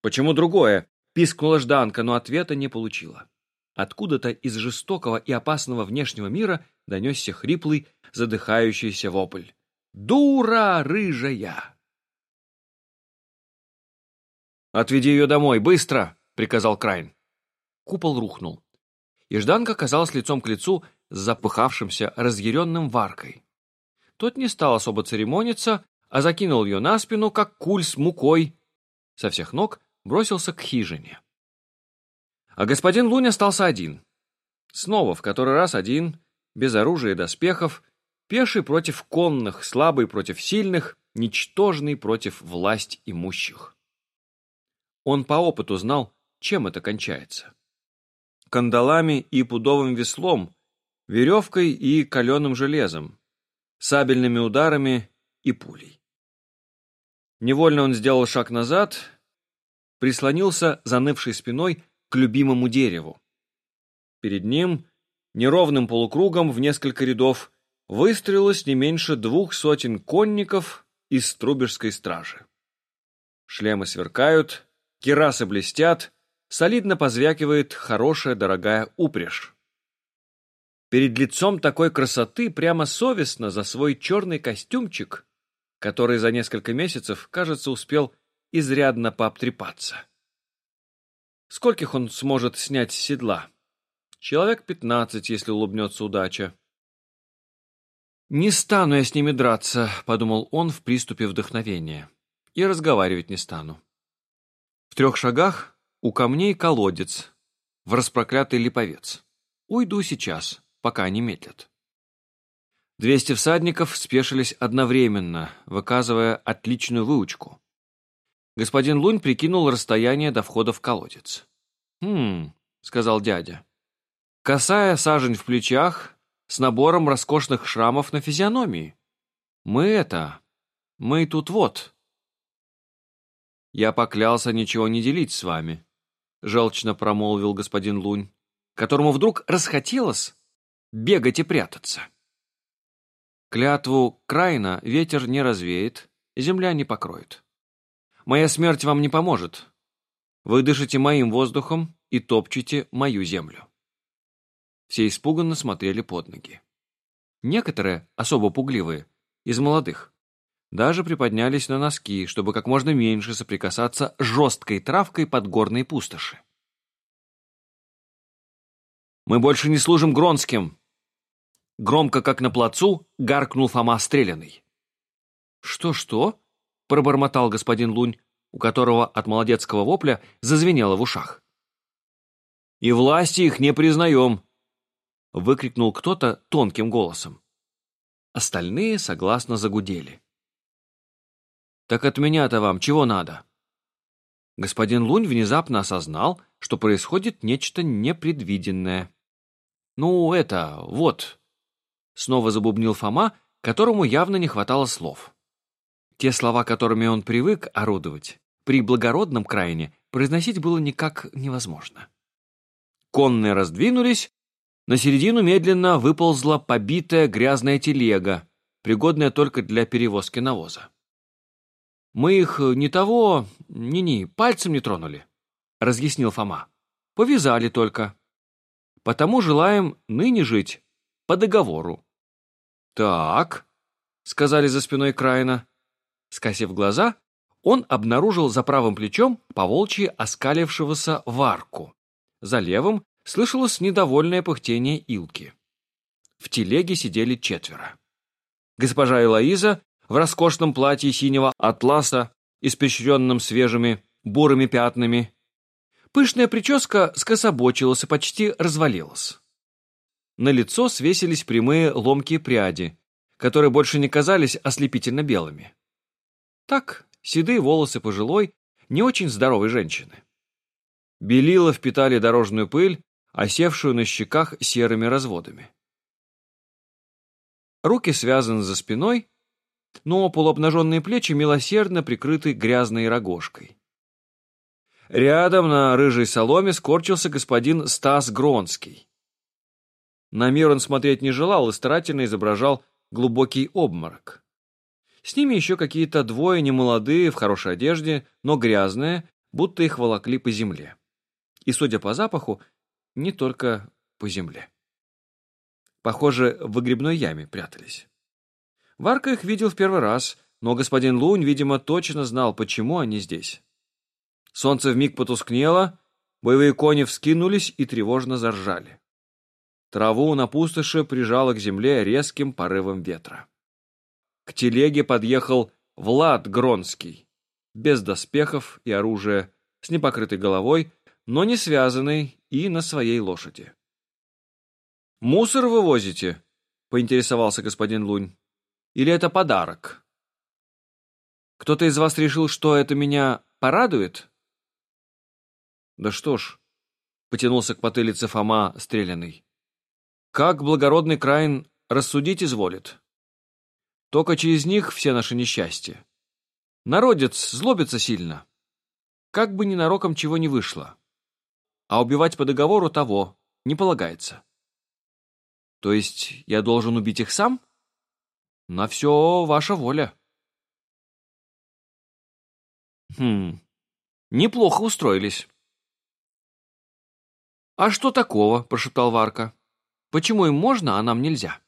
Почему другое? Пискнула Жданка, но ответа не получила. Откуда-то из жестокого и опасного внешнего мира донесся хриплый, задыхающийся вопль. «Дура рыжая!» «Отведи ее домой, быстро!» — приказал Крайн. Купол рухнул. И Жданка оказалась лицом к лицу с запыхавшимся, разъяренным варкой. Тот не стал особо церемониться, а закинул ее на спину, как куль с мукой. Со всех ног бросился к хижине. А господин Лунь остался один. Снова, в который раз один, без оружия и доспехов, пеший против конных, слабый против сильных, ничтожный против власть имущих. Он по опыту знал, чем это кончается. Кандалами и пудовым веслом, веревкой и каленым железом, сабельными ударами и пулей. Невольно он сделал шаг назад, прислонился занывшей спиной к любимому дереву. Перед ним, неровным полукругом в несколько рядов, выстроилось не меньше двух сотен конников из Трубежской стражи. Шлемы сверкают, Керасы блестят, солидно позвякивает хорошая дорогая упряжь. Перед лицом такой красоты прямо совестно за свой черный костюмчик, который за несколько месяцев, кажется, успел изрядно пообтрепаться. Скольких он сможет снять с седла? Человек пятнадцать, если улыбнется удача. «Не стану я с ними драться», — подумал он в приступе вдохновения. «И разговаривать не стану». В трех шагах у камней колодец, в распроклятый липовец. Уйду сейчас, пока они медлят. 200 всадников спешились одновременно, выказывая отличную выучку. Господин Лунь прикинул расстояние до входа в колодец. «Хм», — сказал дядя. «Косая сажень в плечах, с набором роскошных шрамов на физиономии. Мы это... Мы тут вот...» «Я поклялся ничего не делить с вами», — желчно промолвил господин Лунь, которому вдруг расхотелось бегать и прятаться. Клятву Крайна ветер не развеет, земля не покроет. Моя смерть вам не поможет. Вы дышите моим воздухом и топчете мою землю. Все испуганно смотрели под ноги. Некоторые, особо пугливые, из молодых, даже приподнялись на носки, чтобы как можно меньше соприкасаться жесткой травкой подгорной пустоши. «Мы больше не служим Гронским!» Громко, как на плацу, гаркнул Фома Стреляный. «Что-что?» — пробормотал господин Лунь, у которого от молодецкого вопля зазвенело в ушах. «И власти их не признаем!» — выкрикнул кто-то тонким голосом. Остальные согласно загудели. Так от меня-то вам чего надо? Господин Лунь внезапно осознал, что происходит нечто непредвиденное. Ну, это, вот. Снова забубнил Фома, которому явно не хватало слов. Те слова, которыми он привык орудовать, при благородном крайне произносить было никак невозможно. Конные раздвинулись, на середину медленно выползла побитая грязная телега, пригодная только для перевозки навоза. Мы их не того, ни-ни, пальцем не тронули, разъяснил Фома. Повязали только. Потому желаем ныне жить по договору. Так, сказали за спиной Краина. Скосив глаза, он обнаружил за правым плечом поволчьи оскалившегося варку. За левым слышалось недовольное пыхтение Илки. В телеге сидели четверо. Госпожа Элоиза в роскошном платье синего атласа, испещренном свежими бурыми пятнами. Пышная прическа скособочилась и почти развалилась. На лицо свесились прямые ломкие пряди, которые больше не казались ослепительно белыми. Так, седые волосы пожилой, не очень здоровой женщины. Белила впитали дорожную пыль, осевшую на щеках серыми разводами. Руки связаны за спиной, но полуобнаженные плечи милосердно прикрыты грязной рогожкой. Рядом на рыжей соломе скорчился господин Стас Гронский. На мир он смотреть не желал и старательно изображал глубокий обморок. С ними еще какие-то двое немолодые, в хорошей одежде, но грязные, будто их волокли по земле. И, судя по запаху, не только по земле. Похоже, в выгребной яме прятались. Варка их видел в первый раз, но господин Лунь, видимо, точно знал, почему они здесь. Солнце вмиг потускнело, боевые кони вскинулись и тревожно заржали. Траву на пустоши прижало к земле резким порывом ветра. К телеге подъехал Влад Гронский, без доспехов и оружия, с непокрытой головой, но не связанный и на своей лошади. «Мусор вывозите?» — поинтересовался господин Лунь. «Или это подарок?» «Кто-то из вас решил, что это меня порадует?» «Да что ж», — потянулся к потылице Фома Стреляный. «Как благородный Краин рассудить изволит? Только через них все наши несчастья. Народец злобится сильно. Как бы ненароком чего не вышло. А убивать по договору того не полагается». То есть я должен убить их сам? На все ваша воля. Хм, неплохо устроились. А что такого? Прошептал Варка. Почему им можно, а нам нельзя?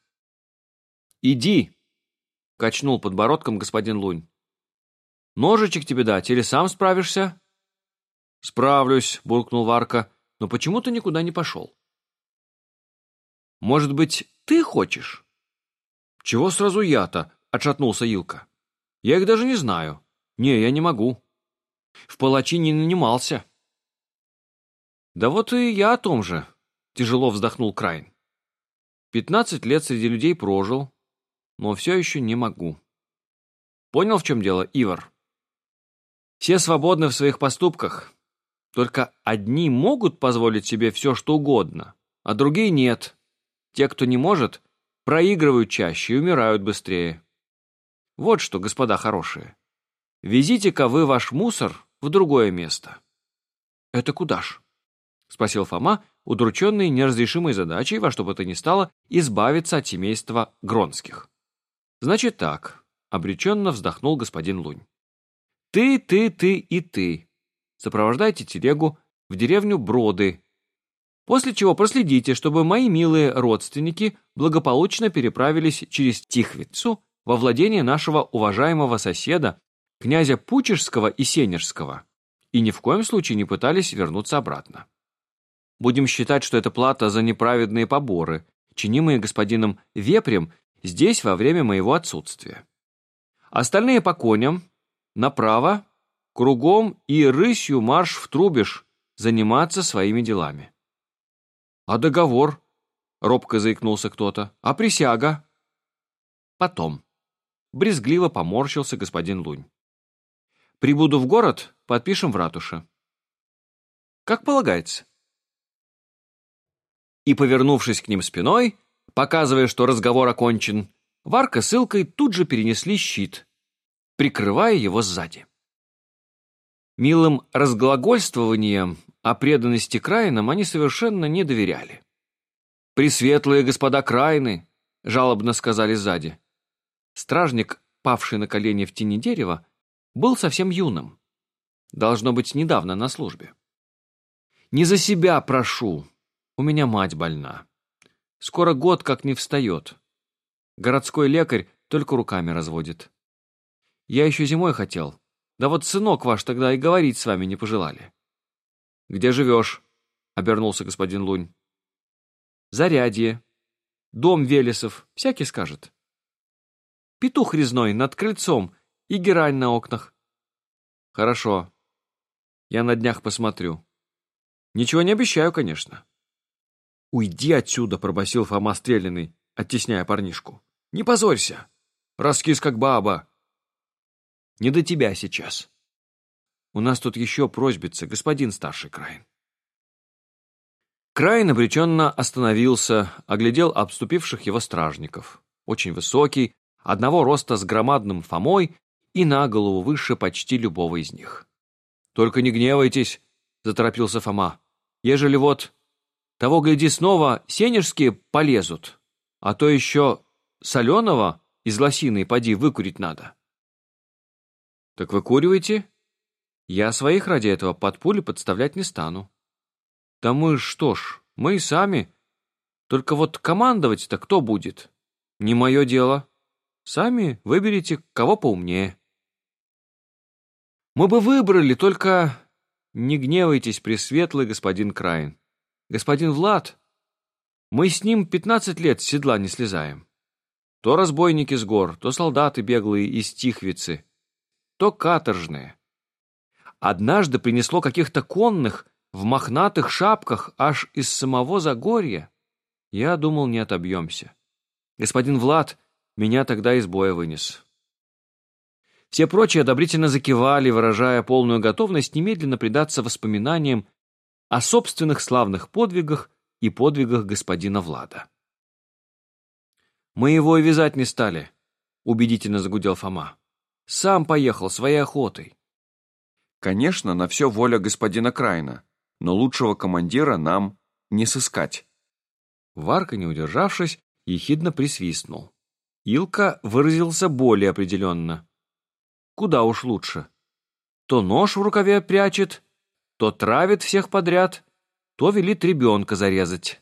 Иди, качнул подбородком господин Лунь. Ножичек тебе дать или сам справишься? Справлюсь, буркнул Варка, но почему ты никуда не пошел? Может быть, ты хочешь?» «Чего сразу я-то?» — отшатнулся Илка. «Я их даже не знаю. Не, я не могу. В палачи не нанимался». «Да вот и я о том же», — тяжело вздохнул Крайн. «Пятнадцать лет среди людей прожил, но все еще не могу». «Понял, в чем дело, Ивар?» «Все свободны в своих поступках, только одни могут позволить себе все, что угодно, а другие нет. Те, кто не может, проигрывают чаще и умирают быстрее. Вот что, господа хорошие. Везите-ка вы ваш мусор в другое место. Это куда ж? Спросил Фома, удрученный неразрешимой задачей во что бы то ни стало избавиться от семейства Гронских. Значит так, обреченно вздохнул господин Лунь. Ты, ты, ты и ты. Сопровождайте телегу в деревню Броды После чего проследите, чтобы мои милые родственники благополучно переправились через Тихвицу во владение нашего уважаемого соседа, князя Пучежского и Сенежского, и ни в коем случае не пытались вернуться обратно. Будем считать, что это плата за неправедные поборы, чинимые господином Вепрем здесь во время моего отсутствия. Остальные по коням, направо, кругом и рысью марш в Трубеж заниматься своими делами. «А договор?» — робко заикнулся кто-то. «А присяга?» «Потом». Брезгливо поморщился господин Лунь. «Прибуду в город, подпишем в ратуше». «Как полагается». И, повернувшись к ним спиной, показывая, что разговор окончен, Варка с Илкой тут же перенесли щит, прикрывая его сзади. Милым разглагольствованием а преданности Краинам они совершенно не доверяли. «Пресветлые господа Краины!» — жалобно сказали сзади. Стражник, павший на колени в тени дерева, был совсем юным. Должно быть, недавно на службе. «Не за себя прошу. У меня мать больна. Скоро год как не встает. Городской лекарь только руками разводит. Я еще зимой хотел, Да вот сынок ваш тогда и говорить с вами не пожелали. Где живешь? Обернулся господин Лунь. Зарядье. Дом Велесов, всякий скажет. Петух резной над крыльцом и герань на окнах. Хорошо. Я на днях посмотрю. Ничего не обещаю, конечно. «Уйди отсюда!» — пробасил Фома Стреляный, оттесняя парнишку. «Не позорься! Раскис как баба!» «Не до тебя сейчас. У нас тут еще просьбится, господин старший Крайн». Крайн обреченно остановился, оглядел обступивших его стражников. Очень высокий, одного роста с громадным Фомой и на голову выше почти любого из них. «Только не гневайтесь», — заторопился Фома. «Ежели вот того, гляди, снова сенежские полезут, а то еще соленого из лосины поди выкурить надо». «Так выкуривайте. Я своих ради этого под пули подставлять не стану». «Да мы что ж, мы и сами. Только вот командовать-то кто будет? Не мое дело. Сами выберите, кого поумнее». «Мы бы выбрали, только...» «Не гневайтесь, пресветлый господин Крайн. Господин Влад, мы с ним пятнадцать лет с седла не слезаем. То разбойники с гор, то солдаты беглые из Тихвицы, то каторжные. Однажды принесло каких-то конных в мохнатых шапках аж из самого Загорья. Я думал, не отобьемся. Господин Влад меня тогда из боя вынес. Все прочие одобрительно закивали, выражая полную готовность немедленно предаться воспоминаниям о собственных славных подвигах и подвигах господина Влада. «Мы его и вязать не стали», — убедительно загудел Фома. «Сам поехал своей охотой». «Конечно, на все воля господина Крайна, но лучшего командира нам не сыскать». Варка, не удержавшись, ехидно присвистнул. Илка выразился более определенно. Куда уж лучше. То нож в рукаве прячет, то травит всех подряд, то велит ребенка зарезать.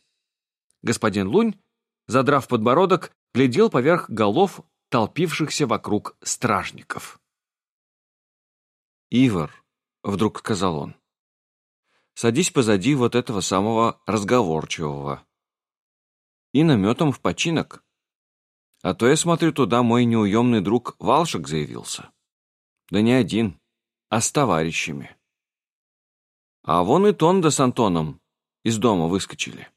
Господин Лунь, задрав подбородок, глядел поверх голов толпившихся вокруг стражников. «Ивар», — вдруг сказал он, — «садись позади вот этого самого разговорчивого и наметом в починок. А то я смотрю, туда мой неуемный друг Валшик заявился. Да не один, а с товарищами. А вон и Тонда с Антоном из дома выскочили.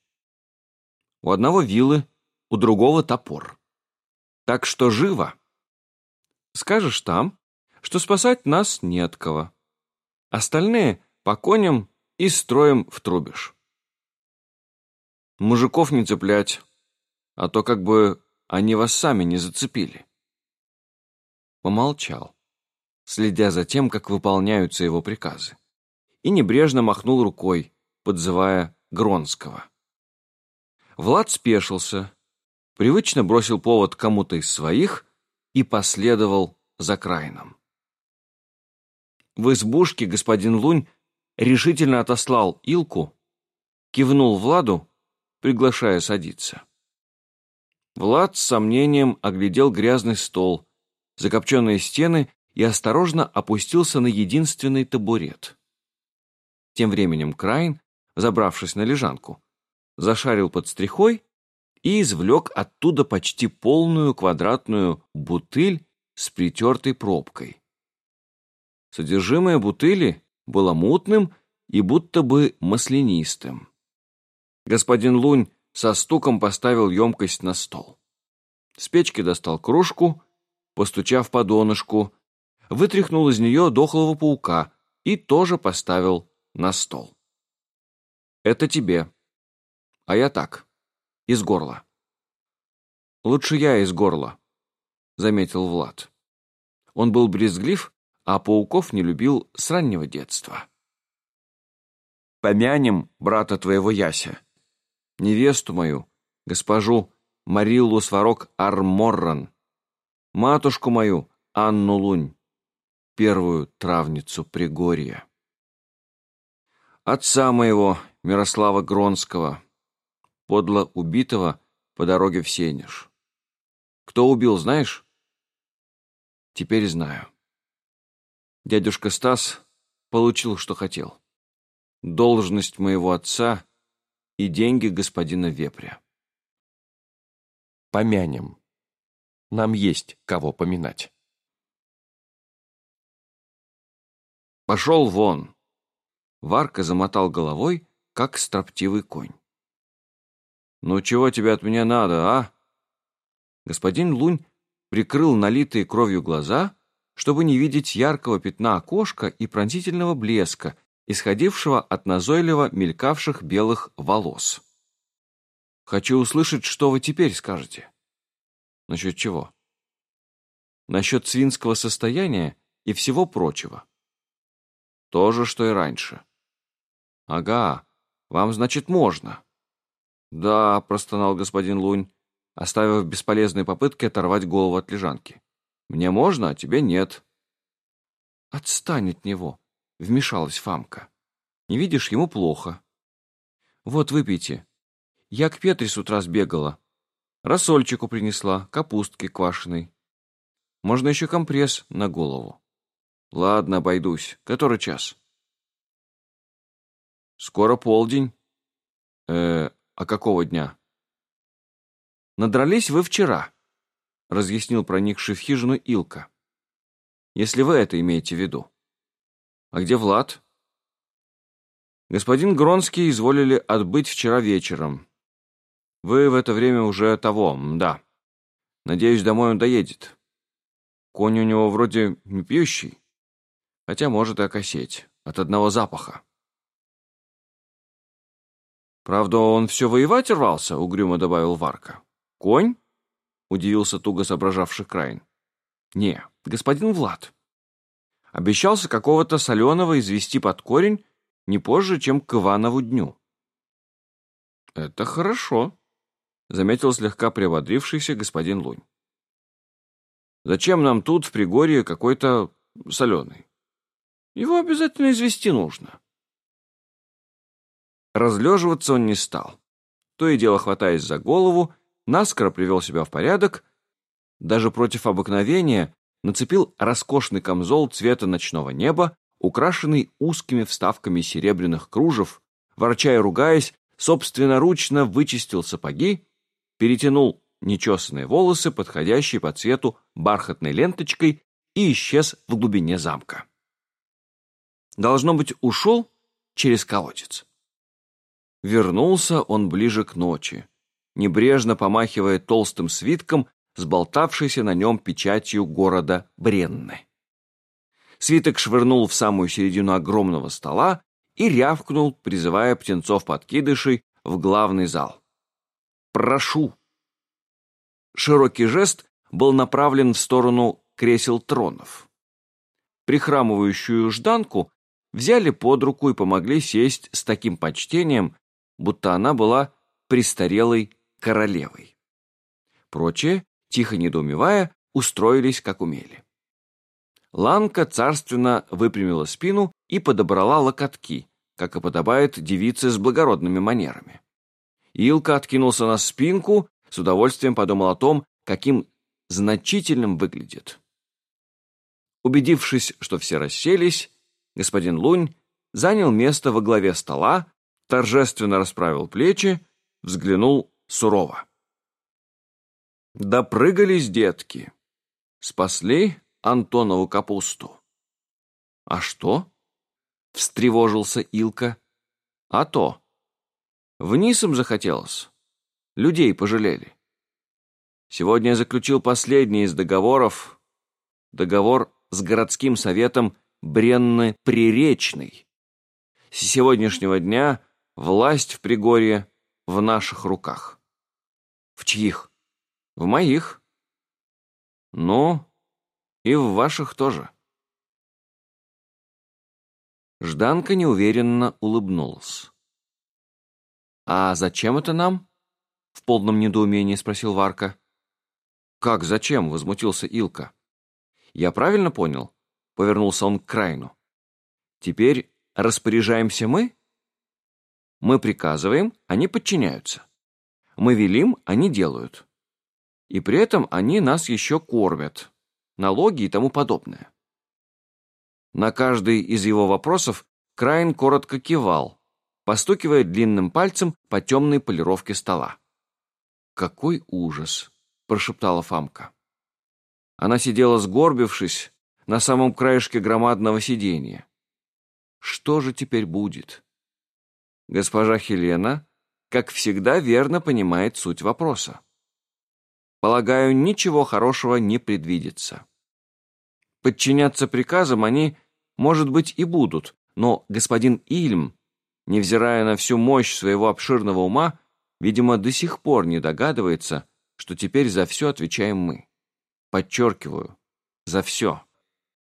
У одного вилы, у другого топор. Так что живо. Скажешь там, что спасать нас не от кого. Остальные по коням и строем в трубеж. Мужиков не цеплять, а то как бы они вас сами не зацепили. Помолчал, следя за тем, как выполняются его приказы и небрежно махнул рукой, подзывая Гронского. Влад спешился, привычно бросил повод кому-то из своих и последовал за Крайном. В избушке господин Лунь решительно отослал Илку, кивнул Владу, приглашая садиться. Влад с сомнением оглядел грязный стол, закопченные стены и осторожно опустился на единственный табурет. Тем временем Крайн, забравшись на лежанку, зашарил под стрихой и извлек оттуда почти полную квадратную бутыль с притертой пробкой. Содержимое бутыли было мутным и будто бы маслянистым. Господин Лунь со стуком поставил емкость на стол. С печки достал кружку, постучав по донышку, вытряхнул из нее дохлого паука и тоже поставил на стол. «Это тебе. А я так, из горла». «Лучше я из горла», — заметил Влад. Он был брезглив, а пауков не любил с раннего детства. «Помянем брата твоего Яся, невесту мою, госпожу Мариллу Сварог Арморран, матушку мою Анну Лунь, первую травницу Пригорья» отца моего, Мирослава Гронского, подло убитого по дороге в Сенеж. Кто убил, знаешь? Теперь знаю. Дядюшка Стас получил, что хотел. Должность моего отца и деньги господина Вепря. Помянем. Нам есть кого поминать. Пошел вон. Варка замотал головой, как строптивый конь. «Ну чего тебе от меня надо, а?» Господин Лунь прикрыл налитые кровью глаза, чтобы не видеть яркого пятна окошка и пронзительного блеска, исходившего от назойливо мелькавших белых волос. «Хочу услышать, что вы теперь скажете». «Насчет чего?» «Насчет свинского состояния и всего прочего». «То же, что и раньше». «Ага, вам, значит, можно». «Да», — простонал господин Лунь, оставив бесполезные попытки оторвать голову от лежанки. «Мне можно, а тебе нет». «Отстань от него», — вмешалась Фамка. «Не видишь, ему плохо». «Вот, выпейте. Я к Петре с утра сбегала. Рассольчику принесла, капустки квашеной. Можно еще компресс на голову». «Ладно, обойдусь. Который час?» «Скоро полдень». «Э, а какого дня?» «Надрались вы вчера», — разъяснил проникший в хижину Илка. «Если вы это имеете в виду». «А где Влад?» «Господин Гронский изволили отбыть вчера вечером. Вы в это время уже того, да. Надеюсь, домой он доедет. Конь у него вроде не пьющий, хотя может и окосеть от одного запаха». «Правда, он все воевать рвался», — угрюмо добавил Варка. «Конь?» — удивился туго соображавший Крайн. «Не, господин Влад. Обещался какого-то соленого извести под корень не позже, чем к Иванову дню». «Это хорошо», — заметил слегка приободрившийся господин Лунь. «Зачем нам тут, в Пригорье, какой-то соленый? Его обязательно извести нужно». Разлеживаться он не стал. То и дело хватаясь за голову, наскоро привел себя в порядок, даже против обыкновения нацепил роскошный камзол цвета ночного неба, украшенный узкими вставками серебряных кружев, ворча и ругаясь, собственноручно вычистил сапоги, перетянул нечесанные волосы, подходящие по цвету бархатной ленточкой, и исчез в глубине замка. Должно быть, ушел через колодец. Вернулся он ближе к ночи, небрежно помахивая толстым свитком с болтавшейся на нем печатью города Бренны. Свиток швырнул в самую середину огромного стола и рявкнул, призывая птенцов-подкидышей в главный зал. «Прошу!» Широкий жест был направлен в сторону кресел тронов. Прихрамывающую Жданку взяли под руку и помогли сесть с таким почтением, будто она была престарелой королевой. Прочие, тихо недоумевая, устроились как умели. Ланка царственно выпрямила спину и подобрала локотки, как и подобает девице с благородными манерами. Илка откинулся на спинку, с удовольствием подумал о том, каким значительным выглядит. Убедившись, что все расселись, господин Лунь занял место во главе стола, торжественно расправил плечи, взглянул сурово. Допрыгались детки. Спасли Антонову капусту. А что? Встревожился Илка. А то. Вниз им захотелось. Людей пожалели. Сегодня я заключил последний из договоров. Договор с городским советом Бренны-Приречный. С сегодняшнего дня власть в Пригорье в наших руках. В чьих? В моих. Ну, и в ваших тоже. Жданка неуверенно улыбнулась. «А зачем это нам?» — в полном недоумении спросил Варка. «Как зачем?» — возмутился Илка. «Я правильно понял?» — повернулся он к Крайну. «Теперь распоряжаемся мы?» Мы приказываем, они подчиняются. Мы велим, они делают. И при этом они нас еще кормят. Налоги и тому подобное. На каждый из его вопросов Крайн коротко кивал, постукивая длинным пальцем по темной полировке стола. «Какой ужас!» — прошептала Фамка. Она сидела сгорбившись на самом краешке громадного сиденья. Что же теперь будет? Госпожа Хелена, как всегда, верно понимает суть вопроса. Полагаю, ничего хорошего не предвидится. Подчиняться приказам они, может быть, и будут, но господин Ильм, невзирая на всю мощь своего обширного ума, видимо, до сих пор не догадывается, что теперь за все отвечаем мы. Подчеркиваю, за все.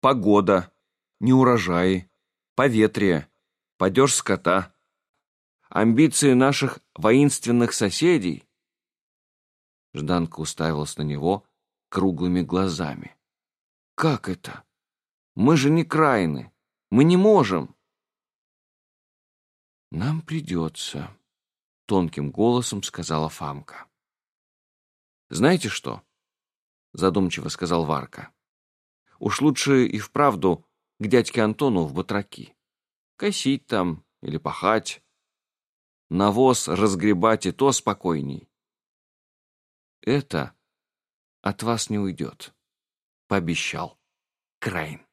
Погода, неурожаи, поветрие, падеж скота, амбиции наших воинственных соседей. Жданка уставилась на него круглыми глазами. «Как это? Мы же не крайны. Мы не можем». «Нам придется», — тонким голосом сказала Фамка. «Знаете что?» задумчиво сказал Варка. Уж лучше и вправду к дядьке Антону в батраки. Косить там или пахать. Навоз разгребать и то спокойней. Это от вас не уйдет, пообещал Крайн.